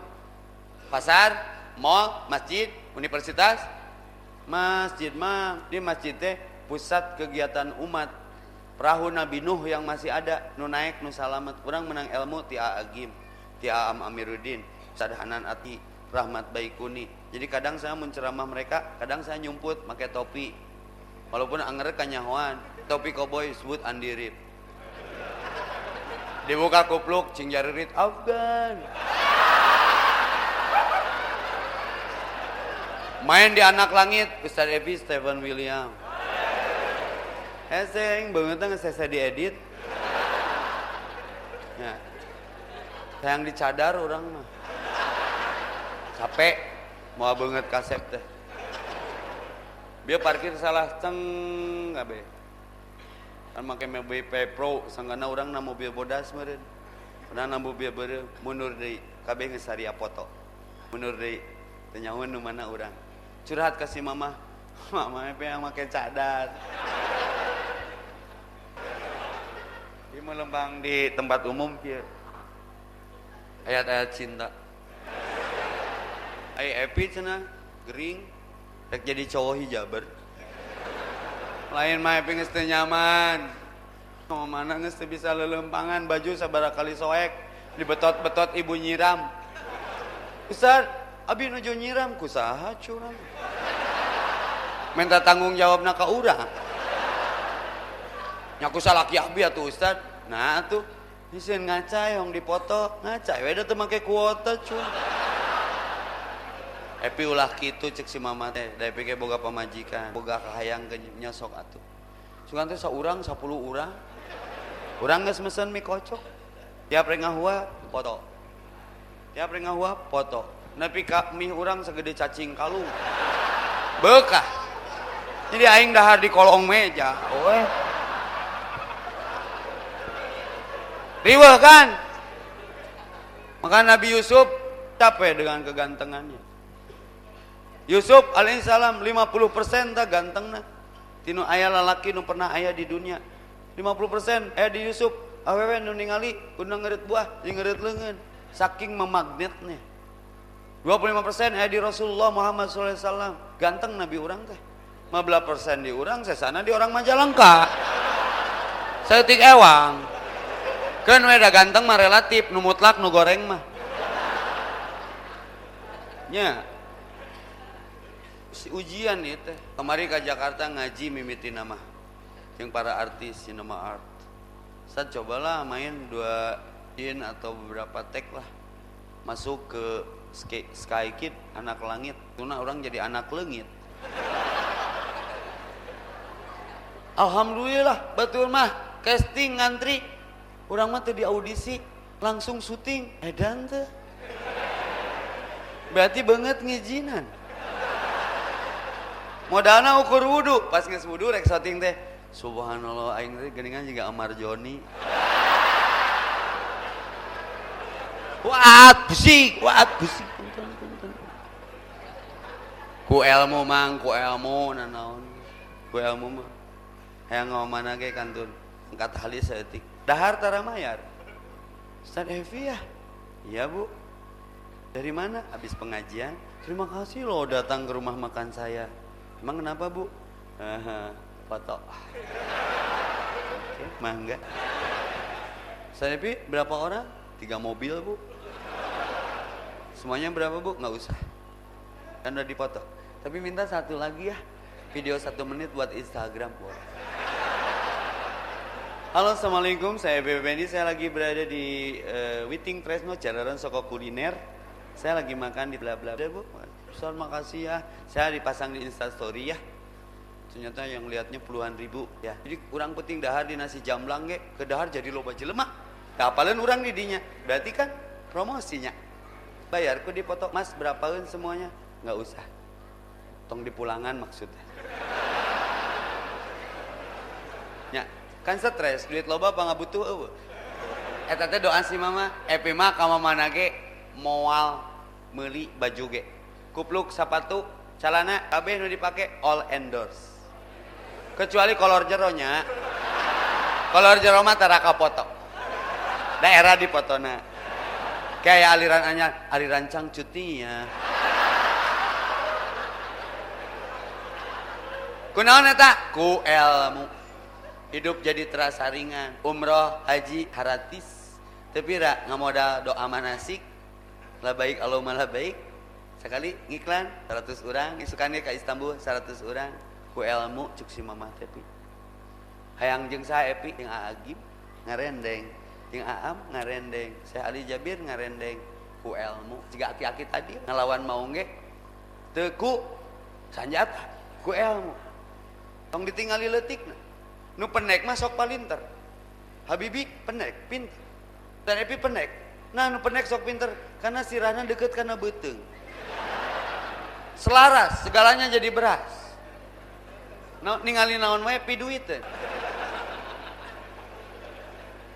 Pasar, mall, masjid, universitas. Masjid mah di masjid teh pusat kegiatan umat. Perahu Nabi Nuh yang masih ada, nu naik, nu salamet. Orang menang ilmu ti Agim, ti Am Amiruddin, Sadhanan Ati, Rahmat Baikuni. Jadi kadang saya menceramah mereka, kadang saya nyumput pakai topi. Walaupun anger kanyahoan, topi koboi sebut andirip. Dibuka kupluk, cing jaririt, Afgan. Main di anak langit, Ustaz Evi Stephen William. Heseng banget nggak saya diedit. Ya. Sayang dicadar orang mah capek mau banget kasep teh. Dia parkir salah ceng be kan pakai mobil Pro sanggana orang na mobil bodas meren pernah na mobil bere mundur dari kabeh ngesari foto. Mundur dari tenyawan nu mana orang curhat kasih mama [LAUGHS] mama apa yang pakai cadar. Di melembang di tempat umum ayat-ayat cinta Ay epi cina gering rek jadi cowok hijaber. Lain mah epi geus nyaman. Mau mana geus bisa lelempangan baju sabara kali soek dibetot-betot ibu nyiram. Ustaz abi nuju nyiram kusaha curang? Minta tanggung jawab ka urang. Nyaku salaki abi atuh Ustaz. Nah tuh Isin ngacai yang dipoto ngacai weda tuh make kuota curang Epi ulah gitu cek si mama teh dari pikir boga pemajikan boga kahayang ke nyosok atuh. Sugan teh saurang sapuluh urang. Urang geus mesen mie kocok. Tiap rengahua foto tiap rengahua foto nepi ka mie urang segede cacing kalung bekah jadi aing dahar di kolong meja. Oe. Riweh kan? Maka Nabi Yusuf capek dengan kegantengannya Yusuf alaihissalam 50% tak ganteng nah. Tino ayah lalaki nu pernah ayah di dunia. 50% ayah di Yusuf. Awewe nu ningali kudu ngerit buah, ngerit leungeun. Saking memagnetnya. 25% ayah di Rasulullah Muhammad SAW. Ganteng Nabi orang teh. 15% di orang, sana di orang Majalengka. Setik ewang. Kan weda ganteng mah relatif, nu mutlak nu goreng mah. Nya, si ujian nih teh. Kemarin ke Jakarta ngaji mimiti nama. Yang para artis nama art. Saya cobalah main dua in atau beberapa tag lah. Masuk ke Sky, Sky Kid anak langit. Tuna orang jadi anak lengit Alhamdulillah betul mah. Casting ngantri. Orang mah di audisi langsung syuting. Edan tuh berarti banget ngijinan modalna ukur wudhu pas nges wudhu rek syuting teh subhanallah aing teh geningan juga Amar Joni [LAUGHS] Waat busik, waat busik. Ku ilmu mang, ku ilmu nanaon. Ku ilmu mah. Hayang ngomana ge kantun. Angkat halis seetik. Dahar tara mayar. Ustaz Evi ya? Iya bu. Dari mana? Habis pengajian. Terima kasih loh datang ke rumah makan saya. Emang kenapa bu? foto. Oke, mangga. Saya Evi berapa orang? Tiga mobil bu. Semuanya berapa bu? Nggak usah. Kan udah dipoto. Tapi minta satu lagi ya. Video satu menit buat Instagram bu. Halo Assalamualaikum, saya Bebe Bendi. Saya lagi berada di uh, Witing Tresno, Jalanan Soko Kuliner. Saya lagi makan di bla bla bla bu. Soal makasih ya. Saya dipasang di Instastory ya. Ternyata yang lihatnya puluhan ribu ya. Jadi kurang penting dahar di nasi jamblang ke, ke dahar jadi loba jelema. Kapalan orang didinya. Berarti kan promosinya bayar ku dipoto mas berapaan semuanya nggak usah tong dipulangan maksudnya ya kan stres duit loba apa nggak butuh eta teh doa si mama epi mah ka mana ge moal meuli baju ge kupluk sepatu celana kabeh nu dipake all endorse. Kecuali kolor jeronya. Kolor jero mah foto daerah di fotona kayak aliran anyar aliran cangcutinya kunaon eta? Ku ilmu hidup jadi terasa ringan. Umroh haji haratis. Tapi ra ngamodal doa manasik. Lah baik Allah malah baik sekali ngiklan 100 orang. Isukannya ke Istanbul 100 orang. Ku ilmu cuk si mamah tapi hayang jeung saya Epi yang Agib ngarendeng. Yang Aam ngarendeng. Saya Ali Jabir ngarendeng. Ku ilmu. Jika aki-aki tadi ngelawan mau nge? Teku sanjata ku ilmu. Tong ditinggali letik nu penek masuk palinter. Habibi penek pinter. Dan Epi penek. Nah nu penek sok pinter. Karena sirahna deket karena beteng selaras segalanya jadi beras. Nah, ningali naon wae pi duit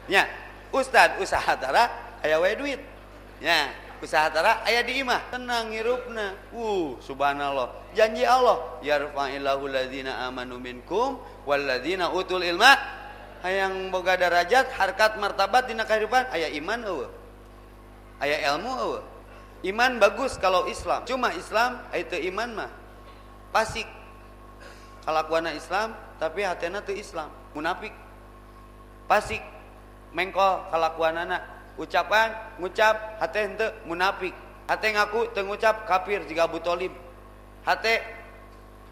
ya Ustad usaha tara aya wae duit. Ya usaha tara aya di imah. Tenang hirupna. Uh subhanallah. Janji Allah yarfa'illahu ladzina amanu minkum walladzina utul ilma. Hayang boga derajat harkat martabat dina kehidupan aya iman eueuh. Aya ilmu eueuh iman bagus kalau Islam. Cuma Islam itu iman mah pasik. Kalakuana Islam tapi hatena teu Islam. Munafik. Pasik. Mengkol kalakuan anak ucapan ngucap hati ente munafik. Hati ngaku tengucap kafir jika Abu Talib. Hati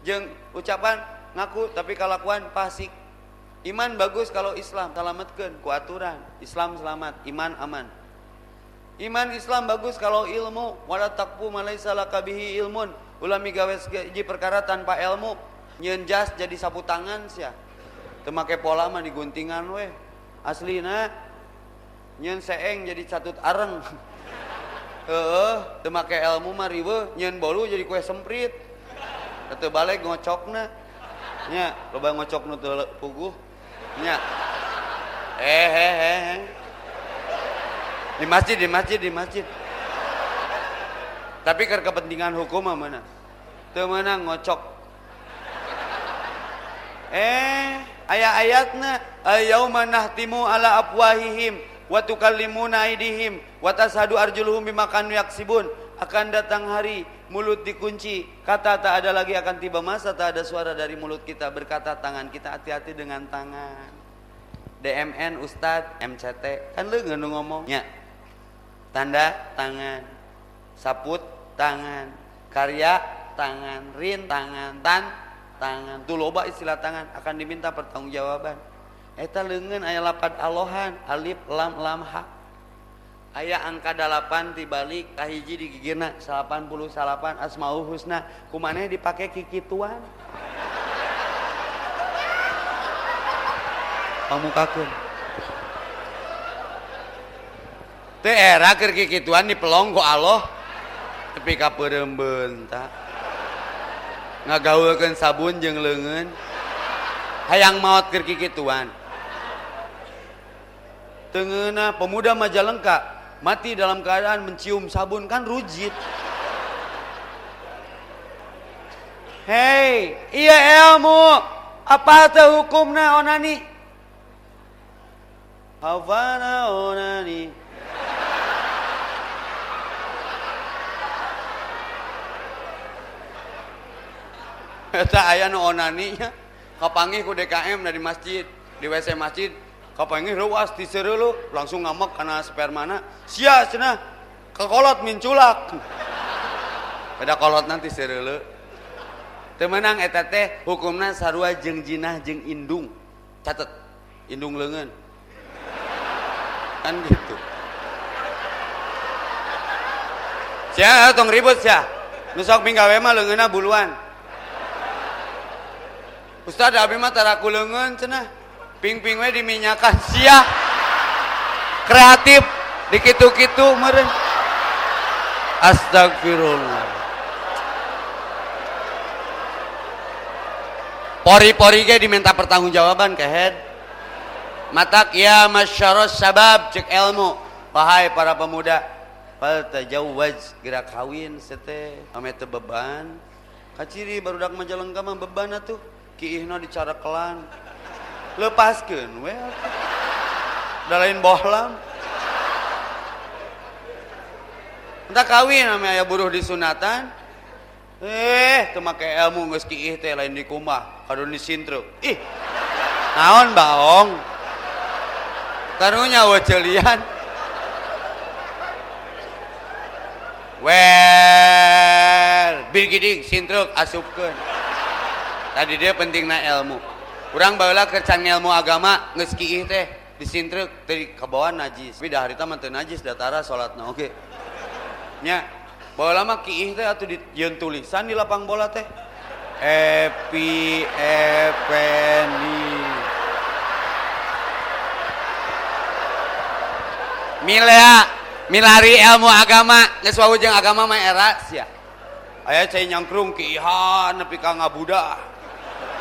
jeng ucapan ngaku tapi kalakuan pasik. Iman bagus kalau Islam. Selamatkan ku aturan. Islam selamat iman aman iman Islam bagus kalau ilmu. Wala takfu malaisa lakabihi ilmun. Ulami gawe ji perkara tanpa ilmu. Nyenjas jadi sapu tangan sia. Temake pola mah diguntingan weh. Aslina nyen seeng jadi catut areng. [LAUGHS] Heeh teu make ilmu mah riweuh nyen bolu jadi kue semprit. Teu balik ngocokna nya loba ngocok nu teu puguh. Nya. Eh eh eh di masjid di masjid di masjid. Tapi ke kepentingan hukum mana teu meunang ngocok. Eh ayat-ayatna ayauma nahtimu ala afwahihim wa tukallimuna aydihim wa tashhadu arjuluhum bima kanu yaksibun. Akan datang hari mulut dikunci kata tak ada lagi akan tiba masa tak ada suara dari mulut kita. Berkata tangan kita hati-hati dengan tangan. DMN Ustad MCT kan lu nggak ngomongnya tanda tangan. Saput tangan. Karya tangan. Rin tangan. Tan tangan. Tuh loba istilah tangan. Akan diminta pertanggungjawaban. Eta leungeun aya lapad alohan. Alif lam lam ha. Ayah angka 8 dibalik kahiji di gigirna 88 asmaul husna. Kumane dipakai kikituan. Pamukakeun teu era keur kikituan dipelong ku Allah tapi ka peureumeun ta ngagaulkeun sabun jeung leungeun hayang maot keur kikituan Tengena pemuda Majalengka mati dalam keadaan mencium sabun kan rujit Hei, iya ilmu. Apa itu hukumnya onani? Havana onani. Eta aya nu onani nya. Kapanggih ku DKM dari masjid, di WC masjid. Kapengih ruas di lu langsung ngamak karena spermana sia cenah kekolot minculak pada kolot nanti serelu temenang eta teh hukumna sarua jeng jinah jeng indung. Catet indung lengan kan gitu. Sia tong ribut sia. Nusok minggawe mah leungeunna buluan Ustaz abi mah taraku leungeun cenah. Ping-ping we diminyakan. Sia kreatif. Dikitu-kitu meren. Astagfirullah. Pori-pori ge diminta pertanggungjawaban ke head. Matak ya masyaros sabab cek ilmu. Wahai para pemuda. Fal tajawwaz gerak kawin sete. Ame beban. Kaciri barudak majalengka mah beban atuh kiihna dicara kelan. Lepaskan we udah lain bohlam entah kawin sama ayah buruh di sunatan. Eh tuh make ilmu geus kiih teh lain di kumah kado di sintru. Ih naon baong? Karunya wajelian well bigidik sintruk asupkan tadi dia penting na ilmu. Kurang baheula kercan ilmu agama geus kiih teh disintrek dari kabawaan najis. Tapi dah mah teu najis datara salatna oke. Okay. nya baheula mah kiih teh atuh di tulisan di lapang bola teh. Epi Epeni Milea milari ilmu agama geus wawujeng agama mah era sia. Aya cai nyangkrung kiihan nepi ka ngabudah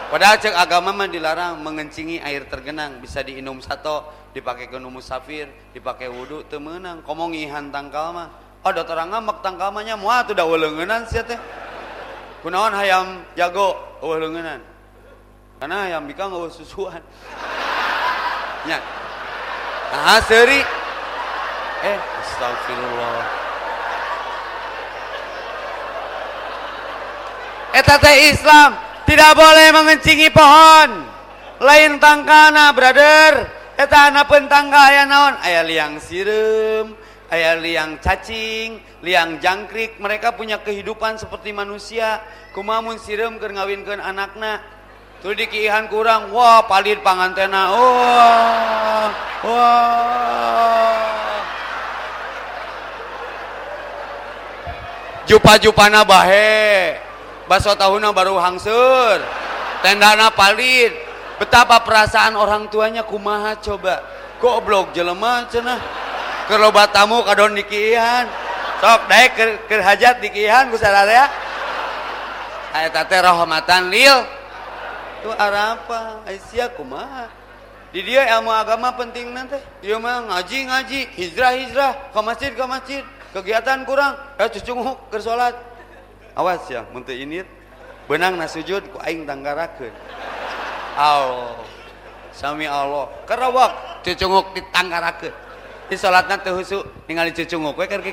Padahal cek agama mah dilarang mengencingi air tergenang, bisa diinum satu, dipakai ke musafir, dipakai wudhu, temenang. Komong ihan tangkal mah. Oh, ada orang ngamak tangkal mahnya, muah tuh dah ulengenan sih teh. Kunaon hayam jago ulengenan. Karena hayam bika nggak susuan. [LAUGHS] Ya. Nah, seri. Eh, astagfirullah. Teh Islam tidak boleh mengencingi pohon. Lain tangkana brother. Eta pun tangga aya naon? Aya liang sirem aya liang cacing liang jangkrik. Mereka punya kehidupan seperti manusia. Kumamun sirem keur ngawinkeun anakna? Tuh dikihan kurang. Wah palit pangantena. Wah wah. Jupa-jupana bahe baso tahunna baru hangsur tendana palit betapa perasaan orang tuanya kumaha coba? Goblok jelema cenah? Kelobat tamu kadon dikihan sok daek ke, ke hajat dikihan ku sadaya aya teh rahmatan lil. Tu arapa aisyah kumaha? Di dia ilmu agama penting nanti dia mah ngaji ngaji hijrah hijrah ke masjid ke masjid. Kegiatan kurang. Eh cucung ke sholat awas ya muntah ini benang nasujud ku aing tanggarakeun. Allah sami Allah. Kerawak cucunguk ditanggarakeun. Di salatna teu husu ningali cucunguk we keur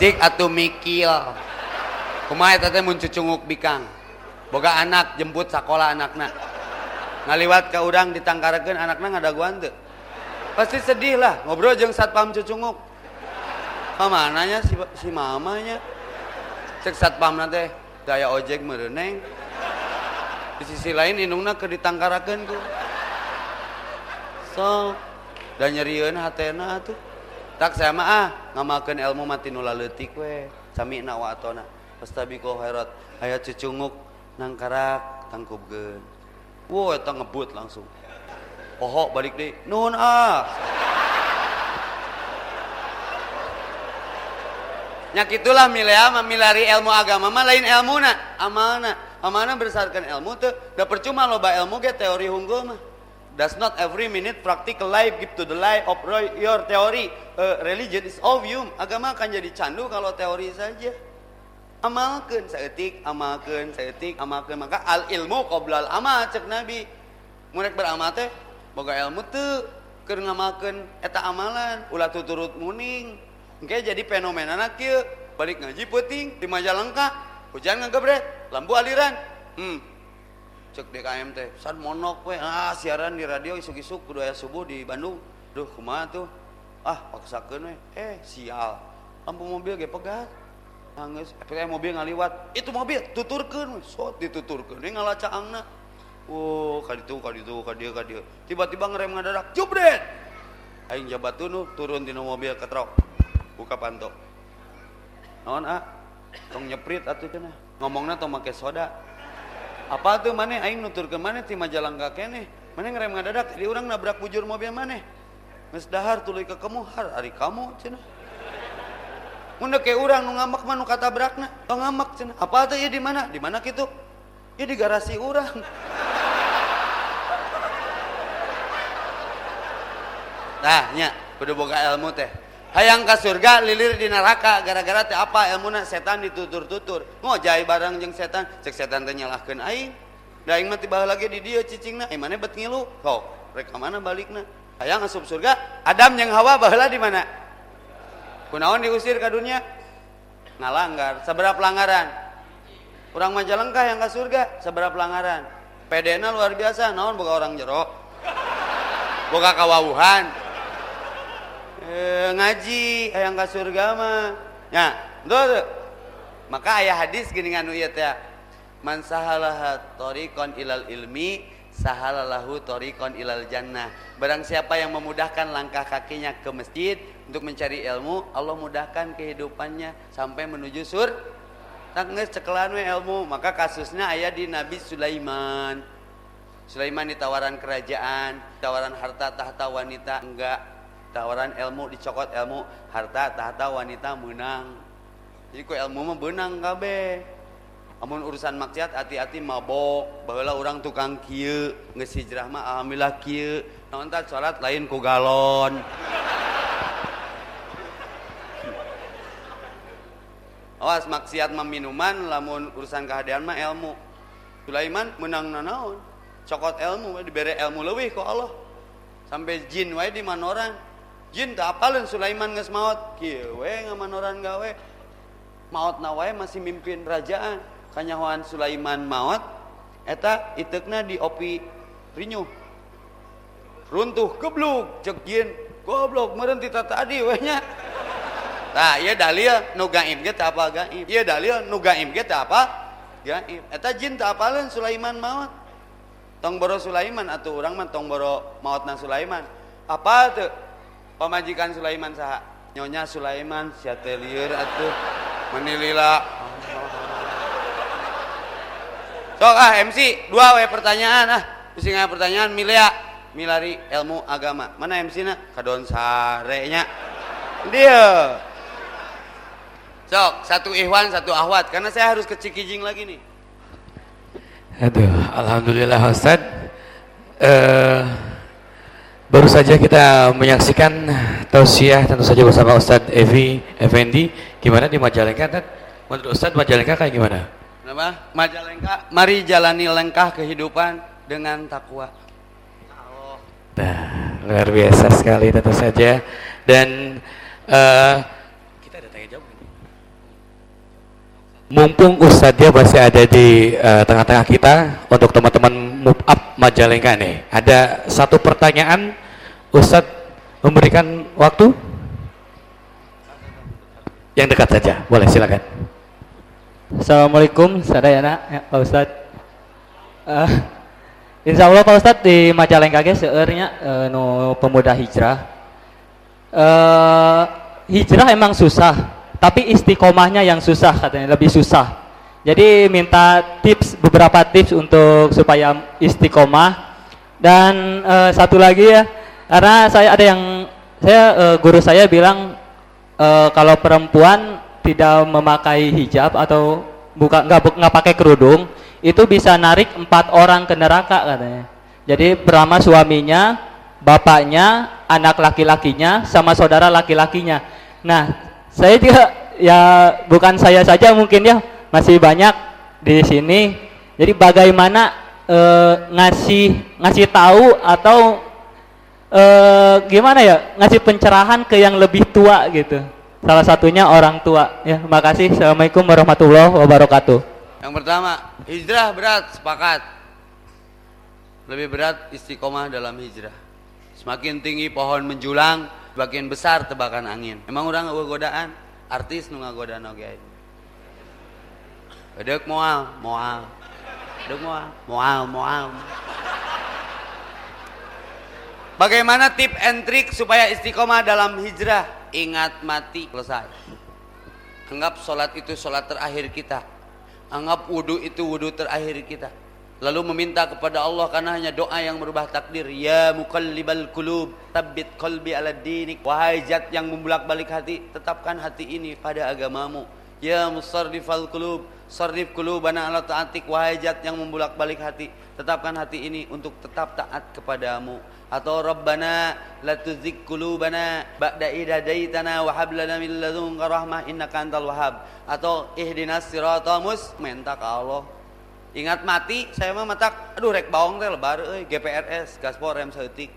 sik atuh mikil. Kumaha eta mun cucunguk bikang? Boga anak jemput sakola anakna. Ngaliwat ka urang ditangkarakeun anakna ngadaguan teu pasti sedih lah. Ngobrol jeng satpam cucunguk. Pamananya si, si mamanya. Cek satpam nanti daya ojek mereneng. Di sisi lain indungna ke ditangkarakeun ku. So dan nyerieun hatena tuh. Tak saya mah ah ngamakeun ilmu mati nu leutik we. Sami na wa atona aya cucunguk. Nangkarak tangkubkeun wo eta ngebut langsung pohok balik deh nun ah Nyak itulah milea memilari ilmu agama mah lain ilmu na amalna amalna berdasarkan ilmu tuh udah percuma loba ilmu ge teori hunggul mah Does not every minute practical life give to the life of your theory. Uh, religion is obvious. Agama akan jadi candu kalau teori saja. Amalkan seetik, amalkan seetik, amalkan. Maka al ilmu qoblal amal cek Nabi. Mereka beramal teh boga ilmu tuh keur ngamalkeun eta amalan. Ulah tuturut muning. Engke jadi fenomena na kieu. Balik ngaji peuting di Majalengka hujan ngagebret lampu aliran. Hmm. Cek DKM teh san monok we. Ah siaran di radio isuk-isuk kudu aya subuh di Bandung. Duh kumaha tuh? Ah paksakeun we. Eh sial. Lampu mobil ge pegat. Nangis, efeknya mobil ngaliwat. Itu mobil, tuturkan. we. Dituturkan. Ini ngalaca angna. So dituturkeun we ngalacaangna oh kaditu kaditu kadia kadia tiba-tiba ngerem ngadadak jubret aing jabat nu turun di mobil ketrok buka pantok. Naon ah? Tong nyeprit atuh cenah ngomongna tong make soda. Apa tuh mana aing nutur ke mana ti majalengka kene mana ngerem ngadadak di orang nabrak bujur mobil mana geus dahar tuluy ke kamu har ari kamu cenah. Mun ke urang nu ngamak mah nu katabrakna. Tong ngamak cenah. Apa tuh ya di mana? Di mana kitu ya di garasi urang nah nya kudu boga ilmu teh. Hayang ke surga lilir di neraka gara-gara teh apa ilmuna? Setan ditutur-tutur. Ngojai barang jeung setan cek setan teh nyalahkeun aing. Da aing mah tiba lagi di dieu cicingna. Ai mana bet ngilu. Kok rek ka mana balikna? Hayang asup surga Adam jeung Hawa baheula di mana? Kunaon diusir ka dunia ngalanggar seberapa pelanggaran orang Majalengka yang ke surga seberapa pelanggaran? Pedena luar biasa naon? Boga orang jero. Boga kawauhan e, ngaji ayang ka surga mah. Ya tuh, maka ayah hadis gini nganu teh man sahalaha tariqan ilal ilmi sahalalahu tariqan ilal jannah. Barang siapa yang memudahkan langkah kakinya ke masjid untuk mencari ilmu Allah mudahkan kehidupannya sampai menuju sur tak geus cekelan ilmu maka kasusnya ayah di Nabi Sulaiman. Sulaiman ditawaran kerajaan tawaran harta tahta wanita enggak. Tawaran ilmu dicokot ilmu harta tahta wanita menang. Jadi ku ilmu mah benang kabeh. Amun urusan maksiat hati-hati mabok. Bahwa orang tukang kieu geus hijrah mah alhamdulillah kieu. Naon salat lain ku galon. Awas maksiat mah minuman lamun urusan kehadiran mah ilmu. Sulaiman menang nanaon. Cokot ilmu dibere ilmu leuwih ku Allah. Sampai jin wae di manoran. Jin tak apalin Sulaiman nges maut kieu we ngamanoran gawe. Maut nawae masih mimpin kerajaan kanyahoan Sulaiman maut eta itekna di opi rinyuh runtuh kebluk cek jin. Goblok meureun ti tadi we nya Nah, iya dalil nu gaib ge apa gaib. Iya dalil nu gaib ge apa? Gaib. Eta jin teh apaleun Sulaiman maut. Tong boro Sulaiman atuh urang mah tong boro mautna Sulaiman. Apa tuh? pemajikan Sulaiman saha nyonya Sulaiman siatelier atuh menilila sok ah MC dua we pertanyaan ah pusing pertanyaan milia milari ilmu agama mana MC na kadon sarenya dia sok satu Ikhwan satu Ahwat karena saya harus ke Cikijing lagi nih aduh Alhamdulillah Ustaz uh, Baru saja kita menyaksikan tausiah tentu saja bersama Ustadz Evi Effendi. Gimana di Majalengka? Dan menurut Ustadz Majalengka kayak gimana? Kenapa? Majalengka, mari jalani lengkah kehidupan dengan takwa. Nah, luar biasa sekali tentu saja. Dan uh, Mumpung Ustadznya masih ada di eh, tengah-tengah kita untuk teman-teman move up Majalengka nih, ada satu pertanyaan Ustadz memberikan waktu yang dekat saja. Boleh silakan. Assalamualaikum, sadayana ya, Pak Ustadz. Uh, insya Allah Pak Ustadz di Majalengka ge seurnya uh, nu pemuda hijrah. Uh, hijrah emang susah, tapi istiqomahnya yang susah katanya lebih susah. Jadi minta tips beberapa tips untuk supaya istiqomah dan uh, satu lagi ya karena saya ada yang saya uh, guru saya bilang uh, kalau perempuan tidak memakai hijab atau buka nggak nggak pakai kerudung itu bisa narik empat orang ke neraka katanya. Jadi pertama suaminya, bapaknya, anak laki-lakinya, sama saudara laki-lakinya. Nah, saya juga ya bukan saya saja mungkin ya masih banyak di sini. Jadi bagaimana e, ngasih ngasih tahu atau e, gimana ya ngasih pencerahan ke yang lebih tua gitu. Salah satunya orang tua. Ya, makasih. Assalamualaikum warahmatullahi wabarakatuh. Yang pertama, hijrah berat, sepakat. Lebih berat istiqomah dalam hijrah. Semakin tinggi pohon menjulang, semakin besar tebakan angin. Emang orang nggak godaan? Artis nu ngagoda oge. Bedek moal, moal. Bedek moal, moal, moal. Bagaimana tip and trik supaya istiqomah dalam hijrah? Ingat mati, selesai. Anggap sholat itu sholat terakhir kita Anggap wudhu itu wudhu terakhir kita. Lalu meminta kepada Allah karena hanya doa yang merubah takdir. Ya mukallibal kulub, tabbit qalbi ala dinik. Wahai zat yang membulak-balik hati, tetapkan hati ini pada agamamu. Ya musarrifal kulub, sarrif kulubana ala ta'atik. Wahai zat yang membulak-balik hati, tetapkan hati ini untuk tetap taat kepadamu atau Rabbana la tuzigh qulubana ba'da idh hadaitana wa hab lana min ladunka rahmah innaka antal wahhab atau ihdinas siratal mustaqim ka Allah ingat mati saya mah matak aduh rek baong teh lebar euy GPRS gaspor rem saeutik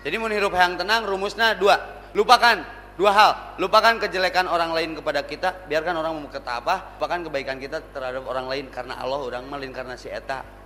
jadi mun hirup hayang tenang rumusnya dua lupakan dua hal lupakan kejelekan orang lain kepada kita biarkan orang mau kata apa lupakan kebaikan kita terhadap orang lain karena Allah orang malin karena si eta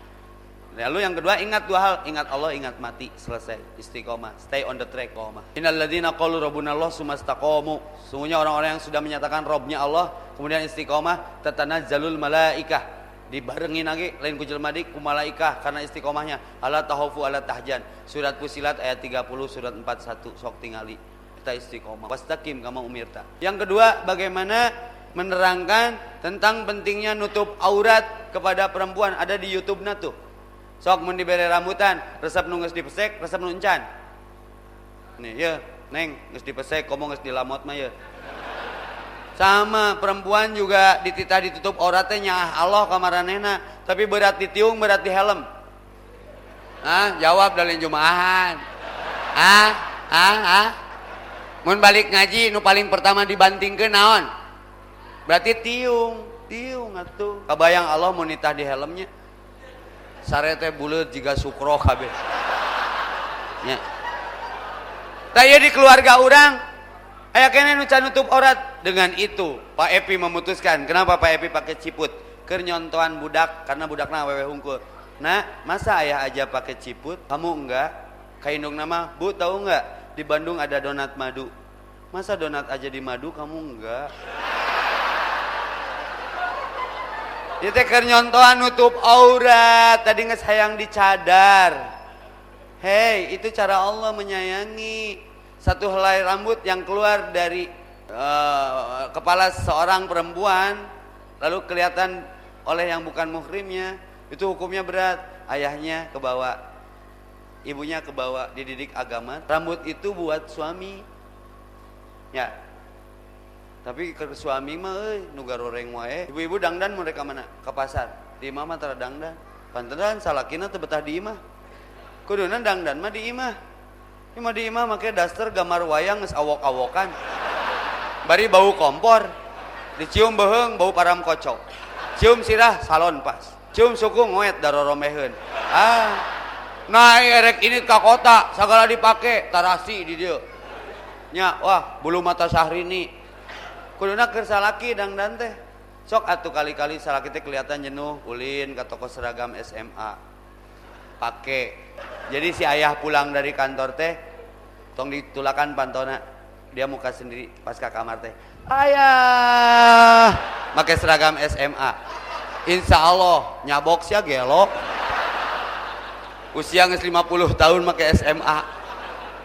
Lalu yang kedua ingat dua hal, ingat Allah, ingat mati, selesai. Istiqomah, stay on the track, qomah. Innalladzina qalu rabbunallah sumastaqamu. Sungguhnya orang-orang yang sudah menyatakan Robnya Allah, kemudian istiqomah, jalul malaikah. Dibarengin lagi lain ku jelema dik ku malaikah karena istiqomahnya. Ala tahofu ala tahjan. Surat Fusilat ayat 30 surat 41 sok tingali. Kita istiqomah. Wastaqim kama umirta. Yang kedua, bagaimana menerangkan tentang pentingnya nutup aurat kepada perempuan ada di YouTube-na tuh sok mun diberi rambutan resep nu geus dipesek resep nu encan nih ya neng geus dipesek komo geus dilamot mah ya sama perempuan juga dititah ditutup auratnya ah Allah kamaranena tapi berat ditiung berat di helm. Ah jawab dalin jumahan. Ah ah ah mun balik ngaji nu paling pertama dibanting ke naon? Berarti tiung tiung atuh. Kabayang Allah mau nitah di helmnya. Sarete bulat jika sukro kabeh. Ya. Di keluarga orang ayah kene nu nutup aurat. Dengan itu Pak Epi memutuskan kenapa Pak Epi pakai ciput? Kernyontoan budak karena budaknya wewe hungkul. Nah masa ayah aja pakai ciput? Kamu enggak? Kainung nama bu tahu enggak? Di Bandung ada donat madu. Masa donat aja di madu kamu enggak? [LAUGHS] Keur nyontohan nutup aurat, tadi nggak sayang dicadar. Hei, itu cara Allah menyayangi. Satu helai rambut yang keluar dari uh, kepala seorang perempuan, lalu kelihatan oleh yang bukan muhrimnya, itu hukumnya berat. Ayahnya ke bawah, ibunya ke bawah, dididik agama. Rambut itu buat suami. Ya, tapi ke suami mah euy nu garoreng wae. Ibu-ibu dangdan mereka mana? Ke pasar. Di imah mah tara panteran salakina teu betah di imah. Kuduna dangdan mah di imah imah di imah make daster gambar wayang geus awok-awokan. Bari bau kompor dicium beheung bau param kocok. Cium sirah salon pas. Cium suku ngoet daroromeheun ah nah erek ini ka kota segala dipake tarasi di dia nya wah bulu mata Syahrini. Kuduna keur salaki dangdan teh. Sok atuh kali-kali salaki teh kelihatan jenuh ulin ke toko seragam SMA pake jadi si ayah pulang dari kantor teh tong ditulakan pantona dia muka sendiri pas kamar teh ayah pakai seragam SMA Insya Allah nyabok sia gelo. Usia nges 50 tahun pakai SMA.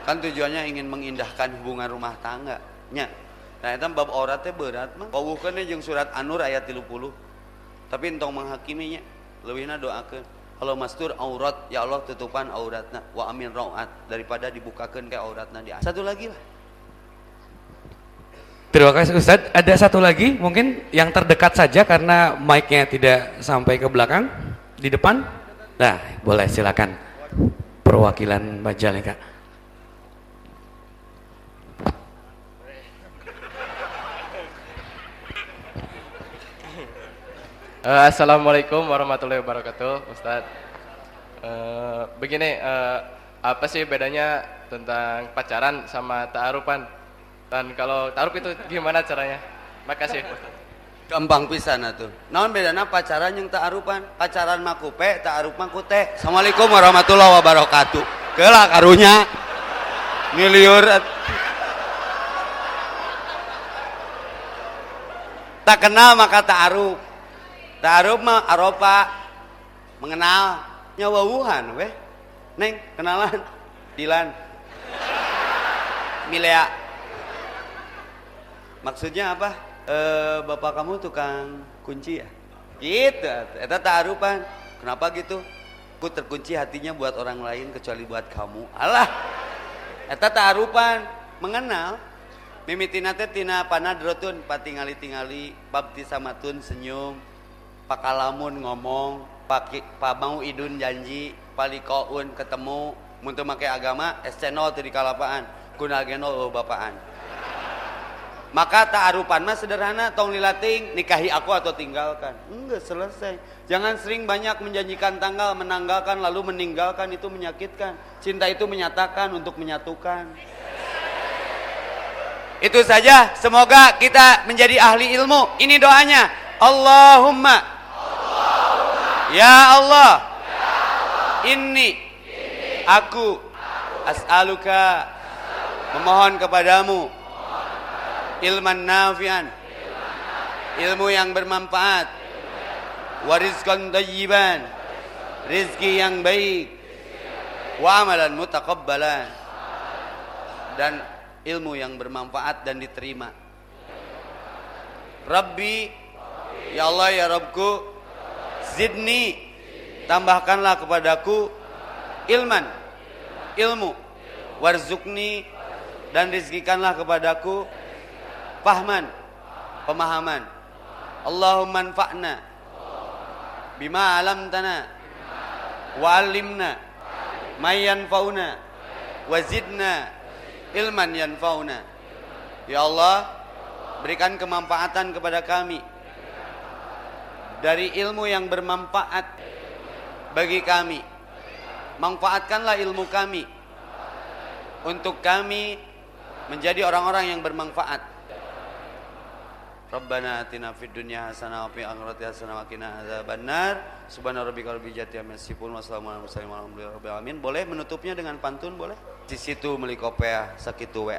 Kan tujuannya ingin mengindahkan hubungan rumah tangga. Nya. Nah, itu bab auratnya berat mah. Pawuhkeun jeung surat An-Nur ayat 30. Tapi entong menghakiminya. Leuwihna doakeun. Kalau mastur aurat, ya Allah tutupan auratna wa amin rauat daripada dibukakan kayak auratna di Satu lagi lah. Terima kasih Ustadz. Ada satu lagi mungkin yang terdekat saja karena mic-nya tidak sampai ke belakang, di depan. Nah, boleh silakan. Perwakilan Majalengka. Uh, Assalamualaikum warahmatullahi wabarakatuh, Ustadz. Uh, begini, uh, apa sih bedanya tentang pacaran sama ta'arupan? Dan kalau ta'aruf itu gimana caranya? Makasih. Gampang pisan atuh. Naon bedana pacaran yang ta'arupan? Pacaran mah kupe, ta'aruf mah. Assalamualaikum warahmatullahi wabarakatuh. Keula karunya. Ngiliur. Tak kenal maka ta'aruf. Ta'aruf mah aropa mengenal nyawa wuhan weh. Neng, kenalan. Dilan. Milea. Maksudnya apa? E, bapak kamu tukang kunci ya? Gitu. Eta ta'arufan. Kenapa gitu? Aku terkunci hatinya buat orang lain kecuali buat kamu. Alah. Eta ta'arufan. Mengenal. Mimitina teh tina panadrotun patingali-tingali bab samatun senyum pakalamun ngomong paki pamau idun janji palikoun ketemu untuk make agama escenol di kalapaan kunageno bapaan. Maka ta'arupan mah sederhana tong lilating nikahi aku atau tinggalkan. Enggak selesai. Jangan sering banyak menjanjikan tanggal menanggalkan lalu meninggalkan itu menyakitkan. Cinta itu menyatakan untuk menyatukan. Itu saja. Semoga kita menjadi ahli ilmu. Ini doanya. Allahumma, Ya Allah, ini aku. As'aluka. Memohon kepadamu. Ilman nafian. Ilmu yang bermanfaat. Warizkan tayyiban. Rizki yang baik. Wa amalan mutakabbalan dan ilmu yang bermanfaat dan diterima. Rabbi ya Allah ya Rabbku zidni. Tambahkanlah kepadaku ilman ilmu. Warzukni dan rizkikanlah kepadaku pahman pemahaman. Allahumma anfa'na bima alamtana wa alimna mayan fauna wazidna ilman yanfauna. Ya Allah berikan kemanfaatan kepada kami dari ilmu yang bermanfaat bagi kami manfaatkanlah ilmu kami untuk kami menjadi orang-orang yang bermanfaat Rabbana atina fid dunya hasanah wa fil akhirati hasanah wa qina adzabannar. Subhana rabbika rabbil izzati amma yasifun wa salamun alal mursalin walhamdulillahi rabbil alamin. Boleh menutupnya dengan pantun boleh? Di situ melikopea sakitu wa